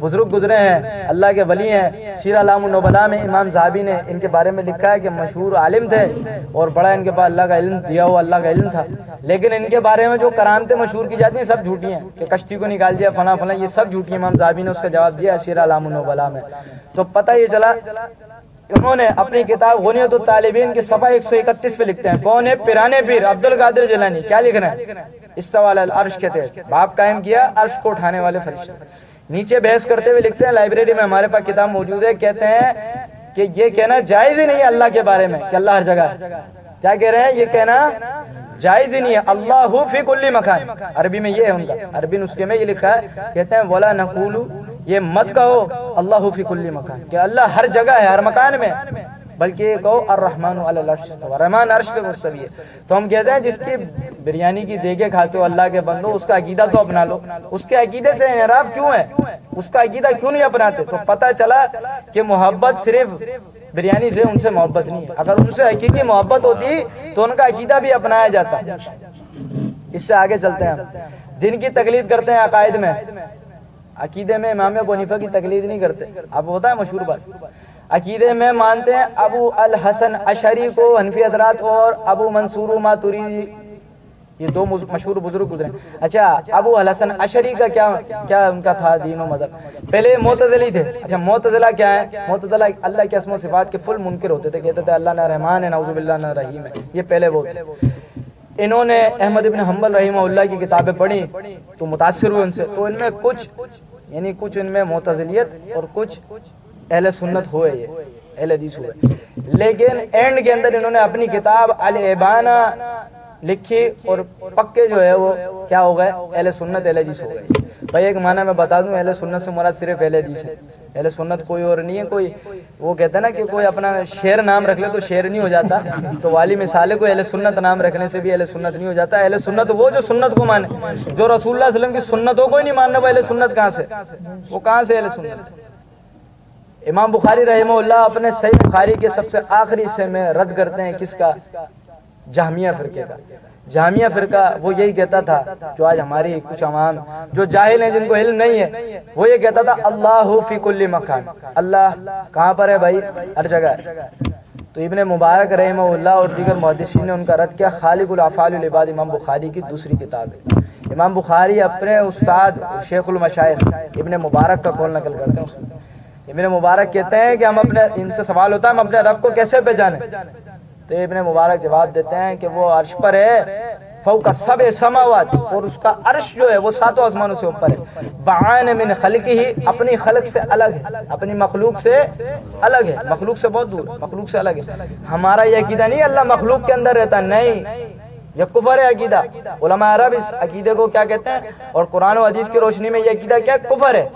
بزرگ گزرے ہیں، اللہ کے ولی ہیں۔ سیر علام النبلا میں امام صحابی نے ان کے بارے میں لکھا ہے کہ مشہور عالم تھے اور بڑا ان کے پاس اللہ کا علم دیا ہوا، اللہ کا علم تھا۔ لیکن ان کے بارے میں جو کرامتیں مشہور کی جاتی ہیں، سب جھوٹی ہیں۔ کہ کشتی کو نکال دیا فنا فنا یہ سب جھوٹی امام صحابی نے اس کا جواب دیا سیر علام النبلا میں۔ تو پتہ یہ چلا، انہوں نے اپنی کتاب غنیت الطالبین کی صفحہ 131 پہ لکھتے ہیں۔ کون ہے؟ پیرانے پیر عبد القادر جلانی کیا لکھ رہے ہیں؟ اس سوال عرش کے تحت۔ باپ قائم کیا، عرش کو اٹھانے والے فرشتے۔ نیچے بحث کرتے ہوئے لکھتے ہیں، لائبریری میں ہمارے پاس کتاب موجود ہے، کہتے ہیں کہ یہ کہنا جائز ہی نہیں ہے اللہ کے بارے میں، کہ اللہ ہر جگہ ہے۔ کیا کہہ رہے ہیں؟ یہ کہنا جائز ہی نہیں ہے۔ اللہ فی کلی مکان۔ عربی میں یہ ہے ان کا۔ عربی نسخے میں یہ لکھا ہے، کہتے ہیں، ولا نقول، یہ مت کہو، اللہ فی کلی مکان۔ کہ اللہ ہر جگہ ہے، ہر مکان میں۔ بلکہ کہو الرحمن علی العرش رحمان عرش پہ مستوی ہے۔ تو ہم کہتے ہیں جس کی بریانی کی دیگے کھاتے ہو اللہ کے بندو اس کا عقیدہ تو اپنا لو۔ اس کے عقیدے سے انحراف کیوں ہے؟ اس کا عقیدہ کیوں نہیں اپناتے؟ تو پتہ چلا کہ محبت صرف بریانی سے ان سے محبت نہیں ہے۔ اگر ان سے حقیقی محبت ہوتی تو ان کا عقیدہ بھی اپنایا جاتا۔ اس سے آگے چلتے ہیں جن کی تقلید کرتے ہیں عقائد میں، عقیدے میں امام بنیفہ کی تقلید نہیں کرتے۔ اب ہوتا ہے مشہور بات۔ عقیدے میں مانتے ہیں ابو الحسن اشری کو، حنفی حضرات اور ابو منصور ماتوری۔ یہ دو مشہور بزرگ گزرے اچھا ابو الحسن اشری کا کیا کیا ان کا تھا دین و مذہب؟ پہلے معتزلی تھے۔ اچھا معتزلہ کیا ہے؟ معتزلہ اللہ کے اسم و صفات کے فل منکر ہوتے تھے، کہتے تھے اللہ نہ رحمان ہے، نعوذ باللہ نہ رحیم ہے۔ یہ پہلے وہ تھے۔ انہوں نے احمد ابن حنبل رحمہ اللہ کی کتابیں پڑھی، تو متاثر ہوئے ان سے۔ تو ان میں کچھ یعنی کچھ ان میں معتزلیت اور کچھ اہل سنت ہوئے یہ، اہل حدیث ہوئے۔ لیکن اینڈ کے اندر انہوں نے اپنی کتاب البانہ لکھی اور پکے جو ہے وہ کیا ہو گئے؟ اہل سنت، اہل حدیث ہو گئے۔ بھائی ایک معنی میں بتا دوں، اہل سنت سے مراد صرف اہل حدیث ہے۔ اہل سنت کوئی اور نہیں ہے، کوئی وہ کہتا ہے نا کہ کوئی اپنا شیر نام رکھ لے تو شیر نہیں ہو جاتا۔ تو والی مثال ہے، کوئی اہل سنت نام رکھنے سے بھی اہل سنت نہیں ہو جاتا۔ اہل سنت وہ جو سنت کو مانے، جو رسول اللہ علیہ وسلم کی سنتوں کو ہی نہیں ماننا، وہ اہل سنت کہاں سے؟ وہ کہاں سے اہل سنت؟ امام بخاری رحمہ اللہ اپنے صحیح بخاری کے سب سے آخری حصے میں رد کرتے ہیں کس کا؟ جامعہ فرقے کا۔ جامعہ فرقہ وہ یہی کہتا تھا جو آج ہماری کچھ عوام جو جاہل ہیں جن کو علم نہیں ہے، وہ یہ کہتا تھا، اللہ فی کل مکان اللہ کہاں پر ہے بھائی؟ ہر جگہ۔ ہے تو ابن مبارک رحمہ اللہ اور دیگر محدثین نے ان کا رد کیا، خالق الافعال العباد امام بخاری کی دوسری کتاب ہے۔ امام بخاری اپنے استاد شیخ المشائخ ابن مبارک کا قول نقل کرتے ہیں۔ ابن مبارک کہتے ہیں کہ ہم اپنے ان سے سوال ہوتا ہے ہم اپنے رب کو کیسے پہچانے تو ابن مبارک جواب دیتے ہیں کہ وہ عرش پر ہے، فوق سب سماوات، اور اس کا عرش جو ہے وہ ساتوں آسمانوں سے اوپر ہے۔ بعان من خلق ہی اپنی خلق سے الگ ہے، اپنی مخلوق سے الگ ہے۔ مخلوق سے بہت دور، مخلوق سے الگ ہے۔ ہمارا یہ عقیدہ نہیں اللہ مخلوق کے اندر رہتا، نہیں۔ یہ کفر ہے عقیدہ۔ علماء عرب اس عقیدے کو کیا کہتے ہیں؟ اور قرآن و حدیث کی روشنی میں یہ عقیدہ کیا کفر ہے۔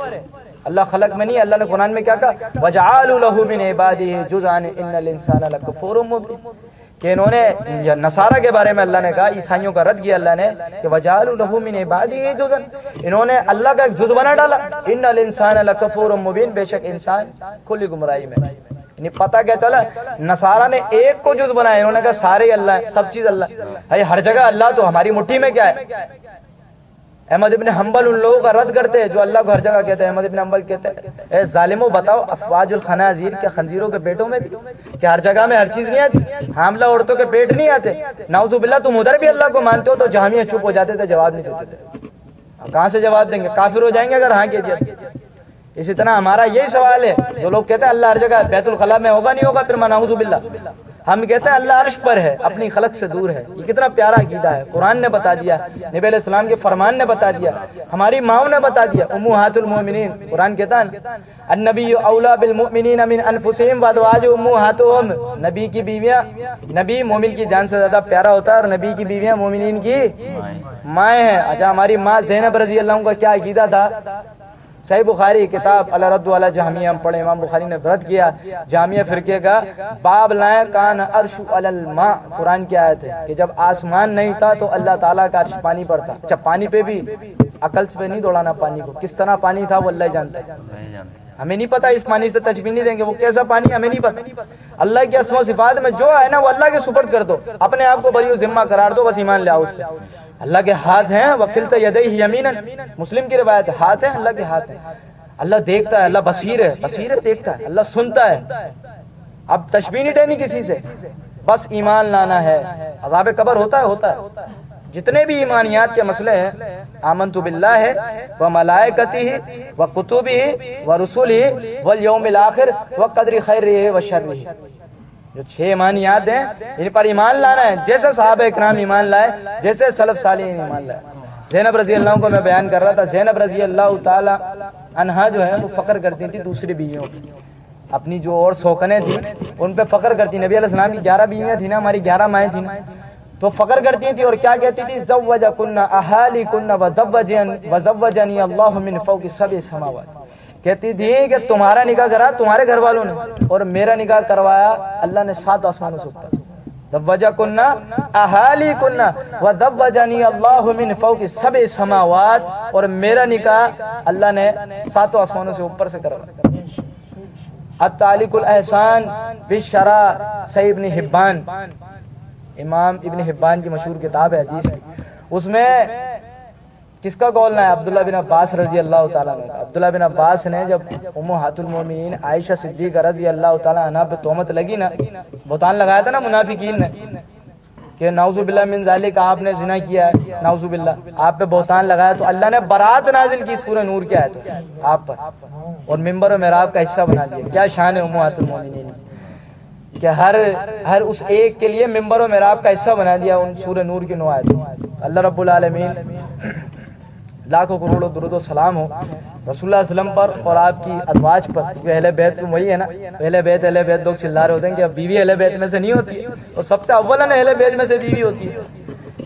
اللہ خلق میں نہیں، اللہ نے قرآن میں کیا کہا؟ وَجَعَالُ لَهُ مِنْ عِبَادِهِ جُزْعَانِ إِنَّ الْإِنسَانَ لَكَفُورٌ مُبِينٌ۔ کہ انہوں نے نصارہ کے بارے میں اللہ نے کہا، عیسائیوں کا رد کیا اللہ نے کہ وَجَعَالُ لَهُ مِنْ عِبَادِهِ جُزْعَانِ انہوں نے اللہ کا ایک جز بنا ڈالا۔ إِنَّ الْإِنسَانَ لَكَفُورٌ مُبِينٌ۔ بے شک انسان کھلی گمراہی میں۔ یعنی پتہ کیا چلا؟ نصارہ نے ایک کو جز بنایا، انہوں نے کہا سارے اللہ ہیں، سب چیز اللہ ہے ہر جگہ اللہ تو ہماری مٹھی میں کیا ہے؟ احمد ابن حنبل ان لوگوں کا رد کرتے ہیں جو اللہ کو ہر جگہ کہتے ہیں احمد ابن حنبل کہتے ہیں، اے ظالموں بتاؤ افواج الخنازیر کے خنزیروں کے پیٹوں میں بھی کہ ہر جگہ میں ہر چیز نہیں آتی، حاملہ عورتوں کے پیٹ نہیں آتے۔ نعوذ باللہ، تم ادھر بھی اللہ کو مانتے ہو تو جہاں چپ ہو جاتے تھے، جواب نہیں دیتے تھے۔ کہاں سے جواب دیں گے؟ کافر ہو جائیں گے اگر ہاں کہہ دیا۔ اسی طرح ہمارا یہی سوال ہے۔ جو لوگ کہتے ہیں اللہ ہر جگہ بیت الخلاء میں ہوگا، نہیں ہوگا، پھر نعوذ باللہ۔ ہم کہتے ہیں اللہ عرش پر ہے، اپنی خلق سے دور ہے۔ یہ کتنا پیارا عقیدہ ہے۔ قرآن نے بتا دیا، نبی علیہ السلام کے فرمان نے بتا دیا، ہماری ماؤں نے بتا دیا۔ اموہات المومنین قرآن کہتا ہے، النبی اولا بالمؤمنین من انفسهم وادواج اموہاتهم نبی کی بیویاں، نبی مومن کی جان سے زیادہ پیارا ہوتا ہے اور نبی کی بیویاں مومنین کی مائیں ہیں۔ اچھا ہماری ماں زینب رضی اللہ عنہ کا کیا عقیدہ تھا؟ صحیح بخاری کتاب اللہ رد والا جامعہ ہم پڑھے امام بخاری نے رد کیا جامعہ فرقے کا باب لائیں کان عرش الماء قرآن کی آیت ہے کہ جب آسمان نہیں تھا تو اللہ تعالیٰ کا عرش پانی پڑتا۔ اچھا پانی پہ بھی عقل پہ نہیں دوڑانا پانی کو۔ کس طرح پانی تھا وہ اللہ جانتا ہے۔ ہمیں نہیں پتا اس پانی سے تجبی نہیں دیں گے وہ کیسا پانی ہمیں نہیں پتا۔ اللہ کی اسم و صفات میں جو ہے نا وہ اللہ کے سپرد کر دو۔ اپنے آپ کو بری ذمہ قرار دو بس ایمان آؤ اس پہ۔ اللہ کے ہاتھ ہیں وکیل تو یدئی یمین مسلم کی روایت، ہاتھ ہیں، اللہ کے ہاتھ ہیں۔ اللہ دیکھتا ہے، اللہ بصیر ہے بصیر دیکھتا ہے، اللہ سنتا ہے۔ اب تشبیہ نہیں دینی کسی سے۔ بس ایمان لانا ہے۔ عذاب قبر ہوتا ہے ہوتا ہے۔ جتنے بھی ایمانیات کے مسئلے ہیں، آمنت باللہ ہے وہ ملائکتی ہی وہ کتبی ہی وہ رسول ہی وہ یوم الاخر وہ قدر خیر ہی وہ شر جو چھ ایمانیات ہیں، ان پر ایمان لانا ہے۔ جیسے صحابہ اکرام ایمان لائے، جیسے سلف صالحین ایمان لائے۔ زینب رضی اللہ کو میں بیان کر رہا تھا۔ زینب رضی اللہ تعالی انہا جو ہے وہ فقر کرتی تھی دوسری بیویوں کی۔ اپنی جو اور سوکنے تھیں ان پہ فقر کرتی۔ نبی علیہ السلام کی گیارہ بیویاں تھیں نا، ہماری گیارہ مائیں تھیں۔ تو فقر کرتی تھی اور کیا کہتی تھی؟ زوجہ کنہ احالی کنہ وزوجنی اللہ من فوق سب سماوات۔ کہتی تھی کہ تمہارا نکاح کرا تمہارے گھر والوں نے اور میرا نکاح کروایا اللہ نے سات آسمانوں سے اوپر۔ دوجہ کنہ احالی کنہ وزوجنی اللہ من فوق سب سماوات اور میرا نکاح اللہ نے ساتوں آسمانوں سے اوپر سے کروایا۔ التعلیق الاحسان بالشرع صحیح ابن حبان۔ امام ابن حبان کی مشہور کتاب ہے حدیث۔ اس میں کس کا قول نہ ہے؟ عبداللہ بن عباس رضی اللہ تعالیٰ عنہ عبداللہ بن عباس نے جب امو حات المومنین عائشہ صدیقہ رضی اللہ تعالیٰ عنہ پہ تومت لگی نا، بہتان لگایا تھا نا منافقین نے کہ ناؤزو باللہ من ذالک، آپ نے زنا کیا ہے ناؤزو باللہ۔ آپ پہ بہتان لگایا تو اللہ نے برات نازل کی سورہ نور کیا ہے تو آپ پر۔ اور ممبر و محراب کا حصہ بنا دیا۔ کیا شان ہے اموات المومنین کہ ہر ہر اس ایک کے لیے ممبر و محراب کا حصہ بنا دیا، ان سورہ نور کی نوایت اللہ رب العالمین لاکھوں کروڑوں درود و سلام ہو۔ رسول اللہ علیہ وسلم پر اور آپ کی ادواج پر۔ اہل بیت وہی ہے نا۔ اہل بیت اہل بیت لوگ چلا رہے ہوتے ہیں کہ اب بیوی اہل بیت میں سے نہیں ہوتی۔ اور سب سے اول اہل بیت میں سے بیوی ہوتی۔ ہے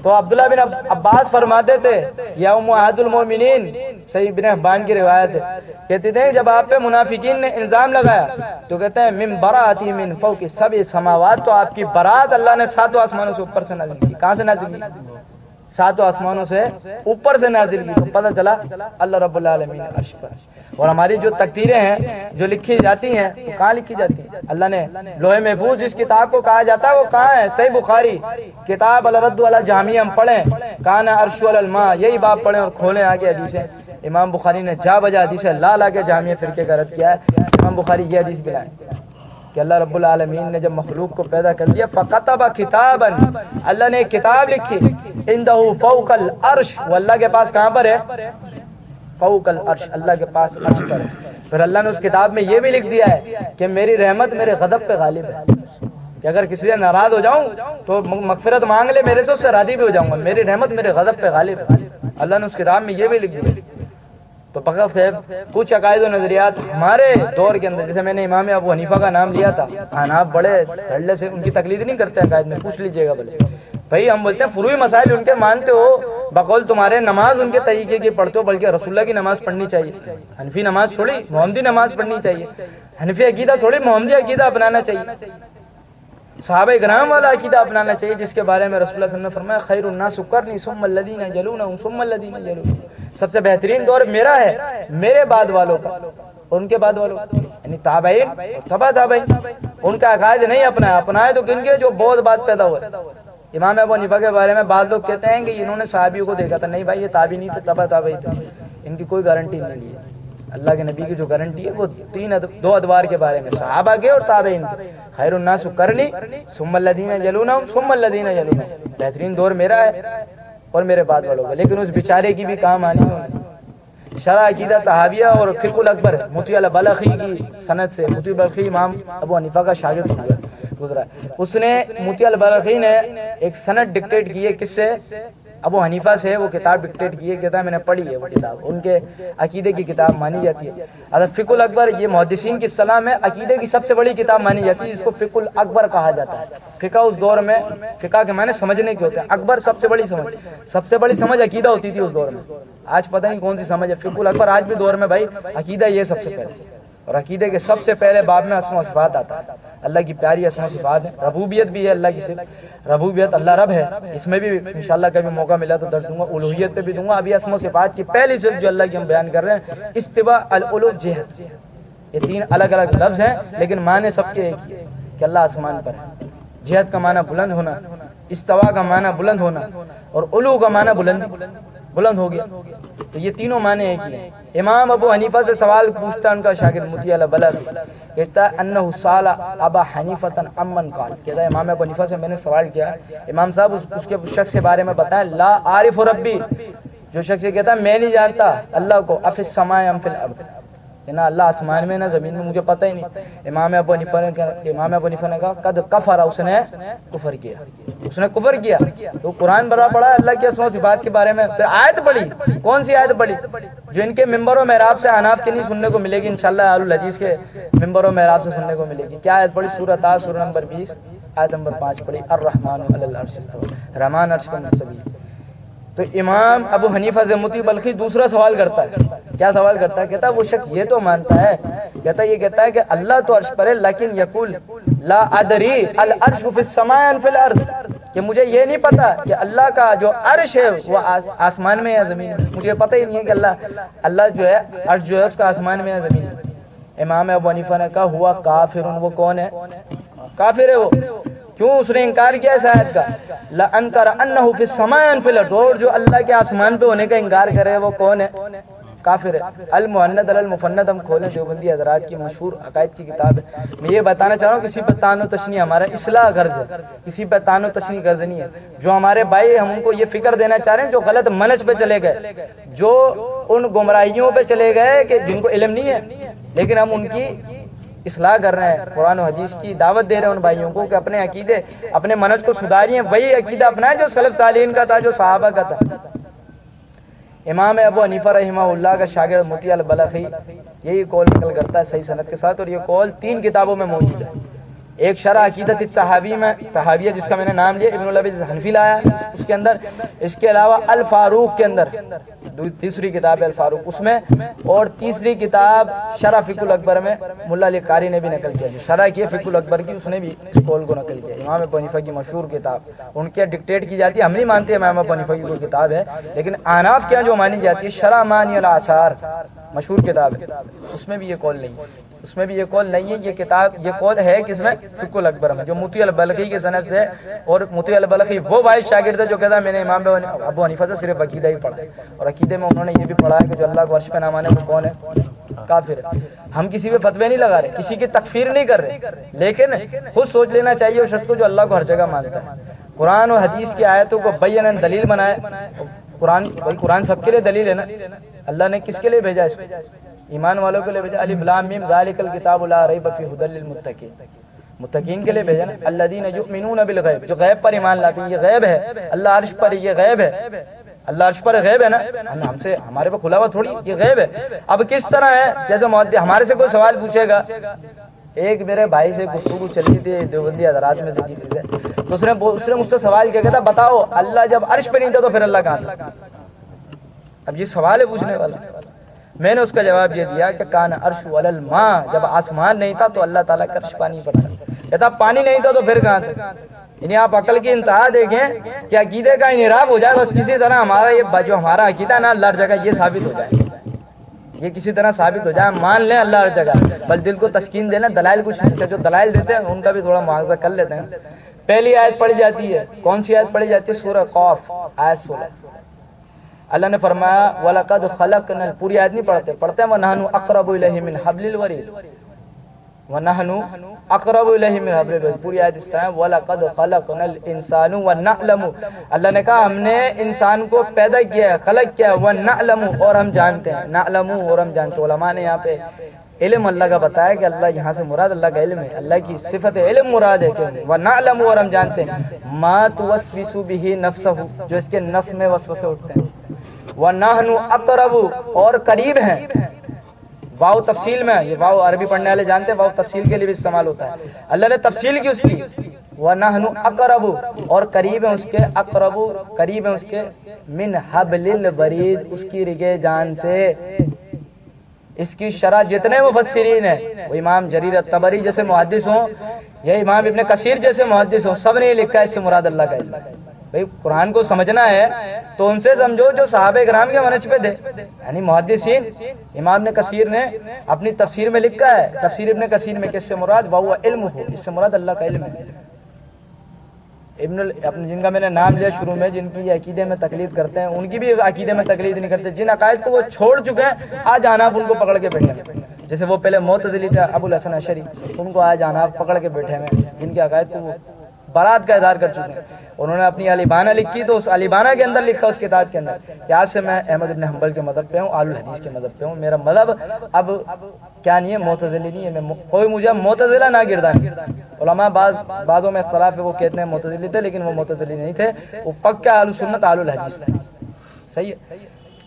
تو عبداللہ بن عباس فرماتے تھے، یا معاہد المومنین۔ صحیح بن احبان کی روایت ہے۔ کہتے تھے، جب آپ پہ منافقین نے الزام لگایا، تو کہتے ہیں، من براتی من فوق سب سماوات، تو آپ کی برات اللہ نے ساتوں آسمانوں سے اوپر سے نازل کی۔ کہاں سے نازل کی؟ ساتوں آسمانوں سے اوپر سے نازل کی تو پتہ چلا اللہ رب العالمین عرش پر۔ اور ہماری جو تقدیریں ہیں، جو لکھی جاتی ہیں، وہ کہاں لکھی جاتی ہیں؟ اللہ نے لوہے محفوظ جس کتاب کو کہا جاتا ہے، وہ کہاں ہے؟ صحیح بخاری۔ کتاب الرد والا جامعہ ہم پڑھیں۔ کانا عرش الماء، یہی باب پڑھیں اور کھولیں آگے حدیثیں۔ امام بخاری نے جا بجا حدیث لا لا کے جامعہ فرقے کا رد کیا ہے۔ امام بخاری یہ حدیث بلائیں۔ کہ اللہ رب العالمین نے جب مخلوق کو پیدا کر دیا، فقطب کتابا اللہ نے ایک کتاب لکھی اندہو فوق العرش۔ وہ اللہ کے پاس کہاں پر ہے؟ فوق العرش۔ اللہ کے پاس عرش پر ہے۔ پھر اللہ نے اس کتاب میں یہ بھی لکھ دیا ہے کہ میری رحمت میرے غضب پہ غالب ہے۔ کہ اگر کسی سے ناراض ہو جاؤں تو مغفرت مانگ لے، میرے سے اس سے راضی بھی ہو جاؤں گا۔ میری رحمت میرے غضب پہ غالب ہے۔ اللہ نے اس کتاب میں یہ بھی لکھ دیا۔ تو بغف ہے کچھ عقائد و نظریات ہمارے دور کے اندر، جیسے میں نے امام ابو حنیفہ کا نام لیا تھا آپ بڑے دھڑلے سے ان کی تقلید نہیں کرتے عقائد میں، پوچھ لیجیے گا بلے بھائی، ہم بولتے ہیں فروئی مسائل، ان کے مانتے ہو، بقول تمہارے نماز ان کے طریقے کی پڑھتے ہو، بلکہ رسول اللہ کی نماز پڑھنی چاہیے۔ حنفی نماز تھوڑی محمدی نماز پڑھنی چاہیے۔ حنفی عقیدہ تھوڑی محمدی عقیدہ اپنانا چاہیے۔ صحابہ اکرام والا عقیدہ اپنانا چاہیے جس کے بارے میں رسول اللہ صلی اللہ علیہ وسلم نے فرمایا، خیر الناس کرنی ثم الذین یلون ثم الذین یلون سب سے بہترین دور میرا ہے، میرے بعد والوں کا۔ اور ان کے بعد والوں یعنی تابعین تبا تابعین۔ ان کا عقائد نہیں اپنا اپنا ہے تو کن کے جو بہت بات پیدا ہوئے۔ امام ابو حنیفہ کے بارے میں بعض لوگ کہتے ہیں کہ انہوں نے صحابیوں کو دیکھا تھا، نہیں بھائی، یہ تابعی نہیں تھے تبا تابعی تھے۔ ان کی کوئی گارنٹی نہیں ہے۔ اللہ کے نبی کی جو گارنٹی ہے وہ تین دو ادوار کے بارے میں، صحابہ کے اور تابعین کے۔ خیر الناس کرنی، ثم الذین یلونہم، ثم الذین یلونہم۔ بہترین دور میرا ہے اور میرے بعد والوں کا۔ لیکن اس بیچارے کی بھی کام آنی ہوئی شرع عقیدہ تحاویہ اور فقہ الاکبر موتی علی بلخی کی سند سے۔ موتی بلخی امام ابو حنیفہ کا شاگرد گزرا۔ اس نے موتی علی بلخی نے ایک سند ڈکٹیٹ کی ہے کس سے؟ ابو حنیفہ سے وہ کتاب ڈکٹیٹ کی ہے کہتا ہے میں نے پڑھی ہے وہ کتاب۔ ان کے عقیدے کی کتاب مانی جاتی ہے۔ اگر فقہ الاکبر، یہ محدثین کی صلاح میں عقیدے کی سب سے بڑی کتاب مانی جاتی ہے، جس کو فقہ الاکبر کہا جاتا ہے۔ فقہ اس دور میں، فقہ کے معنی سمجھنے کے ہوتے ہیں۔ اکبر سب سے بڑی سمجھ، سب سے بڑی سمجھ عقیدہ ہوتی تھی اس دور میں۔ آج پتہ نہیں کون سی سمجھ ہے۔ فقہ الاکبر آج بھی دور میں، بھائی، عقیدہ یہ سب سے پہلے۔ اور عقیدے کے سب سے پہلے باب میں اسم و صفات آتا ہے۔ اللہ کی پیاری اسم و صفات ہے ربوبیت بھی ہے اللہ کی صرف۔ ربوبیت اللہ رب ہے۔ اس میں بھی انشاءاللہ کبھی موقع ملا تو درج دوں گا۔ الوحیت پہ بھی دوں گا۔ ابھی اسم و صفات کی پہلی صرف جو اللہ کی ہم بیان کر رہے ہیں۔ استباع الالو جہت یہ تین الگ الگ لفظ ہیں، لیکن معنی سب کے ایک کہ اللہ آسمان پر ہے۔ جہت کا معنی بلند ہونا، استوا کا معنی بلند ہونا اور علو کا معنی بلند۔ بلند ہو گیا۔ تو یہ تینوں معنی ایک ہی ہیں امام ابو حنیفہ سے سوال پوچھتا ان کا شاگرد متی علی بلغ کہتا ہے انہو سالا ابا حنیفتن امن قال۔ کہتا ہے امام ابو حنیفہ سے میں نے سوال کیا امام صاحب اس, اس کے شخص کے بارے میں بتائیں۔ لا عارف ربی۔ جو شخص یہ کہتا ہے میں نہیں جانتا اللہ کو افی السماء ام فی الارض۔ کہ نہ اللہ آسمان میں نہ زمین میں، مجھے پتہ ہی نہیں۔ امام ابو حنیفہ نے امام ابو حنیفہ نے کہا، قد کفر، اس نے کفر کیا۔ اس نے کفر کیا۔ تو قرآن بڑا پڑا اللہ کی اسماء و صفات کے بارے میں۔ پھر آیت پڑھی۔ کون سی آیت پڑھی؟ جو ان کے ممبر و محراب سے اناف کے نہیں سننے کو ملے گی، انشاءاللہ آل الحدیث کے ممبر و محراب سے سننے کو ملے گی۔ کیا آیت پڑھی؟ سورۃ آ سورہ نمبر 20 آیت نمبر 5 پڑھی، الرحمن علی العرش استوى رحمان عرش کا مستوی۔ تو امام ابو حنیفہ زمتی بلخی دوسرا سوال کرتا ہے۔ کیا سوال کرتا ہے؟ کہتا ہے، وہ شخص یہ تو مانتا ہے۔ کہتا ہے، یہ کہتا ہے کہ اللہ تو عرش پر ہے، لیکن یقول، لا ادری العرش فی السماء فی الارض۔ کہ مجھے یہ نہیں پتا کہ اللہ کا جو عرش ہے، وہ آسمان میں ہے زمین میں۔ مجھے پتہ ہی نہیں ہے کہ اللہ اللہ جو ہے، عرش جو ہے، اس کا آسمان میں ہے زمین میں۔ امام ابو حنیفہ نے کہا، ہوا کافر وہ کون ہے؟ کافر ہے وہ۔ کیوں اس نے انکار کیا اس آیت کا؟ لَأَنْكَرَ أَنَّهُ فِي السَّمَاءِ فِي الْأَرْضِ۔ اور جو اللہ کے آسمان پہ ہونے کا انکار کرے وہ کون ہے؟ کافر ہے۔ المحند المفند ہم کھولیں دیوبندی حضرات کی مشہور عقائد کی کتاب ہے۔ میں یہ بتانا چاہ رہا ہوں، کسی پہ تان و تشنی ہمارا اصلاح غرض ہے۔ کسی پہ تان و تشنی غرض نہیں ہے۔ جو ہمارے بھائی ہم ان کو یہ فکر دینا چاہ رہے ہیں، جو غلط منج پہ چلے گئے۔ جو ان گمراہیوں پہ چلے گئے کہ جن کو علم نہیں ہے، لیکن ہم ان کی اصلاح کر رہے ہیں۔ قرآن و حدیث کی دعوت دے رہے ہیں ان بھائیوں کو کہ اپنے عقیدے، اپنے منج کو سدھاری وہی عقیدہ اپنا ہے جو سلف صالحین کا تھا، جو صحابہ کا تھا۔ امام ابو حنیفہ رحمہ اللہ کا شاگرد متی البلخی یہی کول نکل کرتا ہے صحیح صنعت کے ساتھ اور یہ کول تین کتابوں میں موجود ہے۔ ایک شرح عقیدت تحاوی میں، تحاویہ جس کا میں نے نام لیا، ابن العبی حنفی لایا اس کے اندر۔ اس کے علاوہ الفاروق کے اندر۔ تیسری کتاب ہے الفاروق اس میں، اور تیسری کتاب شرح فک الاکبر میں ملا علی قاری نے بھی نقل کیا جو شرح کی فک الاکبر کی اس نے بھی اس قول کو نقل کیا جی۔ امام پنیفہ کی مشہور کتاب۔ ان کے ڈکٹیٹ کی جاتی ہے۔ ہم نہیں مانتے امام پنیفہ کی کوئی کتاب ہے، لیکن آناف کیا جو مانی جاتی ہے، شرح مانی الاثار مشہور کتاب ہے۔ اس میں بھی یہ قول نہیں ہے۔ اس میں بھی یہ کول نہیں ہے، یہ کتاب، یہ کول ہے کس میں؟ فک الاکبر میں جو موتی البلخی کے صنعت سے۔ اور موتی البلخی وہ بھائی شاگرد ہے جو کہتا ہے، میں نے امام ابو حنیفہ سے صرف عقیدہ ہی پڑھا ہے۔ اور عقیدے میں انہوں نے یہ بھی پڑھا ہے کہ جو اللہ کو عرش پہ نہ مانے وہ کون ہے؟ کافر ہے۔ ہم کسی پہ فتوے نہیں لگا رہے، کسی کی تکفیر نہیں کر رہے۔ لیکن خود سوچ لینا چاہیے اس شخص کو جو اللہ کو ہر جگہ مانتا ہے۔ قرآن و حدیث کی آیتوں کو بین دلیل بنائے قرآن قرآن سب کے لیے دلیل ہے نا۔ اللہ نے کس کے لیے بھیجا اس کو؟ ایمان والوں کے لیے بھیجا، الف لام میم، ذالک الکتاب لا ریب فی ھدی للمتقین۔ متقین کے لیے بھیجا نا، الذین یؤمنون بالغیب، جو غیب پر ایمان لاتے ہیں، یہ غیب ہے۔ اللہ عرش پر یہ غیب ہے۔ اللہ عرش پر غیب ہے نا۔ ہم سے، ہمارے پہ کھلا ہوا تھوڑی، یہ غیب ہے۔ اب کس طرح ہے؟ جیسے ہمارے سے کوئی سوال پوچھے گا۔ ایک میرے بھائی سے گفتگو چلی تھی، دیوبندی حضرات میں سے کسی سے۔ تو اس نے اس نے مجھ سے سوال کیا، کہتا، بتاؤ، اللہ جب عرش پہ نہیں تھا تو پھر اللہ کہاں تھا؟ اب یہ سوال ہے پوچھنے والا۔ میں نے اس کا جواب یہ دیا کہ کان عرش والماء جب آسمان نہیں تھا تو اللہ تعالیٰ کا عرش پانی پر تھا۔ کہتا پانی نہیں تھا تو پھر کہاں تھا؟ یعنی آپ عقل کی انتہا دیکھیں کہ عقیدے کا انحراف ہو جائے، بس کسی طرح ہمارا یہ جو ہمارا عقیدہ نا، اللہ جگہ یہ ثابت ہو جائے۔ یہ کسی طرح ثابت ہو جائے۔ مان لیں اللہ ہر جگہ، بل دل کو تسکین دینا دلائل کچھ نہیں جو دلائل دیتے ہیں، ان کا بھی تھوڑا معاوضہ کر لیتے ہیں۔ پہلی آیت پڑھی جاتی ہے۔ کون سی آیت پڑھی جاتی ہے؟ سورہ قوف آیت سولہ۔ اللہ نے فرمایا، وَلَقَدْ خَلَقْنَا پوری آیت نہیں پڑھتے. پڑھتے ہیں وَنَحْنُ أَقْرَبُ إِلَيْهِ مِنْ حَبْلِ الْوَرِيدِ وَنَحْنُ أَقْرَبُ إِلَيْهِ مِنْ حَبْلِ الْوَرِيدِ پوری آیت اس طرح وَلَقَدْ خَلَقْنَا الْإِنسَانُ وَنَعْلَمُ. اللہ نے کہا، ہم نے انسان کو پیدا کیا ہے، خلق کیا ہے، وَنَعْلَمُ اور ہم جانتے ہیں. نعلمُ اور ہم جانتے ہیں. علماء نے یہاں پہ علم اللہ کا بتایا کہ اللہ یہاں سے مراد اللہ کا علم ہے. اللہ کی صفت علم مراد ہے کہ وَنَعْلَمُ اور ہم جانتے ہیں. مَا تُوَسْوِسُ بِهِ نَفْسَهُ، جو اس کے نفس میں وسوسے اٹھتے ہیں. وَنَحْنُ أَقْرَبُ اور قریب ہیں۔ واو تفصیل میں، یہ واو عربی پڑھنے والے جانتے ہیں، واو تفصیل کے لیے بھی استعمال ہوتا ہے۔ اللہ نے تفصیل کی اس کی۔ وَنَحْنُ أَقْرَبُ اور قریب ہیں اس کے اقرب قریب ہیں اس کے۔ من حبل الورید اس کی رگے جان سے۔ اس کی شرح جتنے مفسرین ہیں، وہ امام جریر الطبری جیسے محدث ہوں یا امام ابن کثیر جیسے محدث ہوں، سب نے یہ لکھا ہے، اس سے مراد اللہ کا علم۔ بھئی قرآن کو سمجھنا ہے تو ان سے سمجھو جو صحابہ اکرام کے منج پہ دے یعنی محدثین، امام نے کثیر نے اپنی تفسیر میں لکھا ہے۔ تفسیر ابن کثیر میں کس سے مراد؟ وہ علم ہو۔ اس سے مراد اللہ کا علم ہے۔ ابن اپنے جن کا میں نے نام لیا شروع میں، جن کی عقیدے میں تقلید کرتے ہیں، ان کی بھی عقیدے میں تقلید نہیں کرتے۔ جن عقائد کو وہ چھوڑ چکے ہیں، آج آنا ان کو پکڑ کے بیٹھے ہیں۔ جیسے وہ پہلے معتزلی تھے، ابو الحسن اشری ان کو آج آنا پکڑ کے بیٹھے ہیں۔ جن کی عقائد کو وہ برات کا اظہار کر چکے ہیں۔ انہوں نے اپنی علیبانہ لکھی تو اس علیبانہ کے اندر لکھا اس کتاب کے اندر کہ آج سے میں احمد ابن حنبل کے مذہب پہ ہوں، آل الحدیث کے مذہب پہ ہوں۔ میرا مذہب اب کیا نہیں ہے معتزلی نہیں ہے۔ میں کوئی مجھے معتزلہ نہ گردان علماء بعض بعضوں میں اختلاف ہے، وہ کہتے ہیں معتزلی تھے لیکن وہ معتزلی نہیں تھے۔ وہ پکا آل سنت، آل الحدیث تھے۔ صحیح ہے؟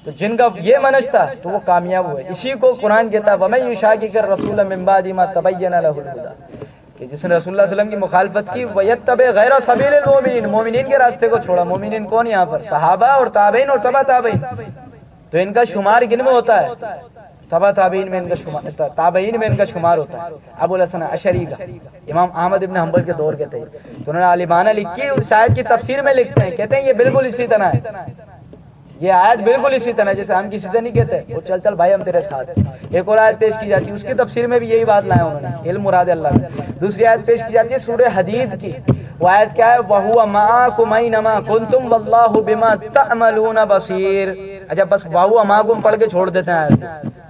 تو جن کا یہ منج تھا تو وہ کامیاب ہوئے۔ اسی کو قرآن کہتا ہے، وَمَن يُشَاقِقَ الرَّسُولَ مِن بَعْدِ مَا تَبَيَّنَ لَهُ الْهُدَى۔ کہ جس نے رسول اللہ علیہ وسلم کی مخالفت کی، وَيَتَّبِعْ غَيْرَ سَبِيلِ الْمُؤْمِنِينَ۔ مومنین کے راستے کو چھوڑا۔ مومنین کون یہاں پر؟ صحابہ اور تابعین اور تبع تابعین۔ تو ان کا شمار گن میں ہوتا ہے؟ تبع تابعین میں ان کا شمار، تابعین میں ان کا شمار ہوتا ہے۔ ابو الحسن اشری کا، امام احمد ابن حنبل کے دور کے تھے۔ تو انہوں نے علیبانہ لکھی، شاید کی تفسیر میں لکھتے ہیں، کہتے ہیں یہ بالکل اسی طرح ہے۔ یہ آیت بالکل اسی طرح جیسے ہم کسی سے نہیں کہتے، وہ چل چل بھائی، ہم تیرے ساتھ ایک اور آیت پیش کی جاتی ہے، اس کی تفسیر میں بھی یہی بات لائے انہوں نے، علم مراد اللہ کا۔ دوسری آیت پیش کی جاتی ہے، سورہ حدید کی۔ وہ آیت کیا ہے؟ وَهُوَ مَعَاكُمْ أَيْنَمَا كُنْتُمْ وَاللَّهُ بِمَا تَعْمَلُونَ بَصِيرٌ۔ اچھا بس وَهُوَ مَعَاكُمْ پڑھ کے چھوڑ دیتے ہیں آیت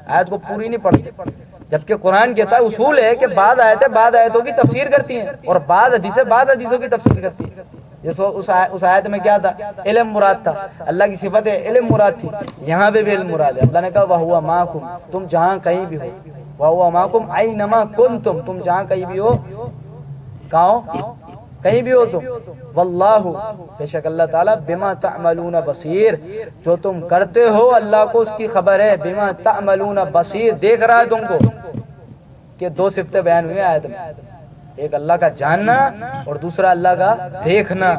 آیت کو پوری نہیں پڑھتے، جبکہ قرآن کہتا ہے، اصول ہے کہ بعض آیتیں بعض آیتوں کی تفسیر کرتی ہیں اور بعض حدیثیں بعض حدیثوں کی تفسیر کرتی ہیں۔ جیسے اس آیت, میں کیا تھا؟ علم مراد تھا۔ اللہ کی صفت ہے علم مراد تھی۔ یہاں پہ بھی علم مراد ہے۔ اللہ نے کہا وَهُوَ مَعَكُمْ تم جہاں کہیں بھی ہو۔ وَهُوَ مَعَكُمْ أَيْنَمَا كُنْتُمْ تم تم جہاں کہیں بھی ہو۔ کہاں کہیں بھی ہو تم۔ واللہ بے شک اللہ تعالیٰ بما تعملون بصیر۔ جو تم کرتے ہو اللہ کو اس کی خبر ہے۔ بما تعملون بصیر دیکھ رہا ہے تم کو۔ کہ دو صفتیں بیان ہوئے آیت میں۔ ایک اللہ کا جاننا اور دوسرا اللہ کا دیکھنا۔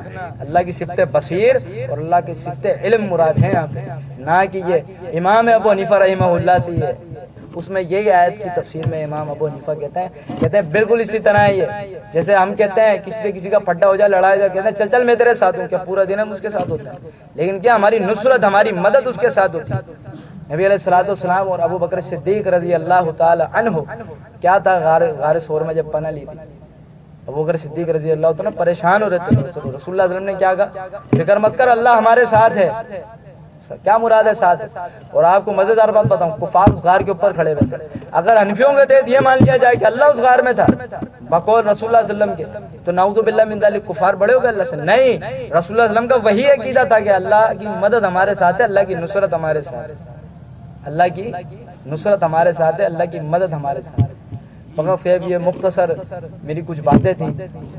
اللہ کی صفت بصیر اور اللہ کی صفت علم مراد ہے یہاں پہ۔ نہ کہ یہ امام ابو حنیفہ رحمہ اللہ سے یہ۔ اس میں یہی آیت کی تفسیر میں امام ابو حنیفہ کہتے ہیں۔ کہتے ہیں بالکل اسی طرح ہے یہ۔ جیسے ہم کہتے ہیں کسی سے کسی کا پھڈا ہو جائے، لڑائی جائے، کہتے ہیں چل چل میں تیرے ساتھ ہوں۔ کیا پورا دن ہم اس کے ساتھ ہوتے ہیں؟ لیکن کیا ہماری نصرت، ہماری مدد اس کے ساتھ ہوتی ہے؟ نبی علیہ الصلوۃ والسلام اور ابو بکر صدیق رضی اللہ تعالی عنہ، کیا تھا غار غار سور میں جب پناہ لی تھی؟ ابو بکر صدیق رضی اللہ تعالی پریشان ہو رہے تھے۔ رسول اللہ علیہ وسلم نے کیا کہا؟ فکر مت کر، اللہ ہمارے ساتھ ہے۔ کیا مراد ہے ساتھ؟ اور آپ کو مزیدار بات بتاؤں، کفار اس غار کے اوپر کھڑے ہوئے تھے۔ اگر انفیوں کے تحت یہ مان لیا جائے کہ اللہ اس غار میں تھا، بقول رسول اللہ علیہ وسلم کے، تو نعوذ باللہ من ذالک کفار بڑے ہو گئے۔ اللہ سے نہیں، رسول اللہ علیہ وسلم کا وہی عقیدہ تھا کہ اللہ کی مدد ہمارے ساتھ ہے، اللہ کی نصرت ہمارے ساتھ اللہ کی نصرت ہمارے ساتھ ہے، اللہ کی مدد ہمارے ساتھ ہے۔ مگر فیب یہ مختصر میری کچھ باتیں تھیں۔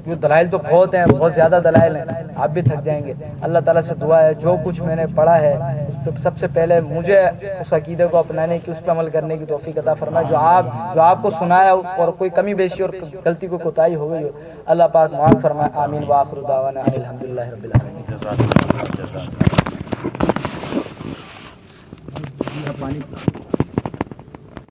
کیوں دلائل تو بہت ہیں بہت زیادہ دلائل ہیں۔ آپ بھی تھک جائیں گے۔ اللہ تعالیٰ سے دعا ہے جو کچھ میں نے پڑھا ہے پہ سب سے پہلے مجھے اس عقیدے کو اپنانے کی اس پہ عمل کرنے کی توفیق عطا فرمائے۔ جو آپ جو آپ کو سنایا اور کوئی کمی بیشی اور غلطی کو کوتاہی ہو گئی ہو اللہ پاک معاف فرمائے۔ آمین۔ وآخر دعوانا الحمدللہ رب العالمین۔ پانی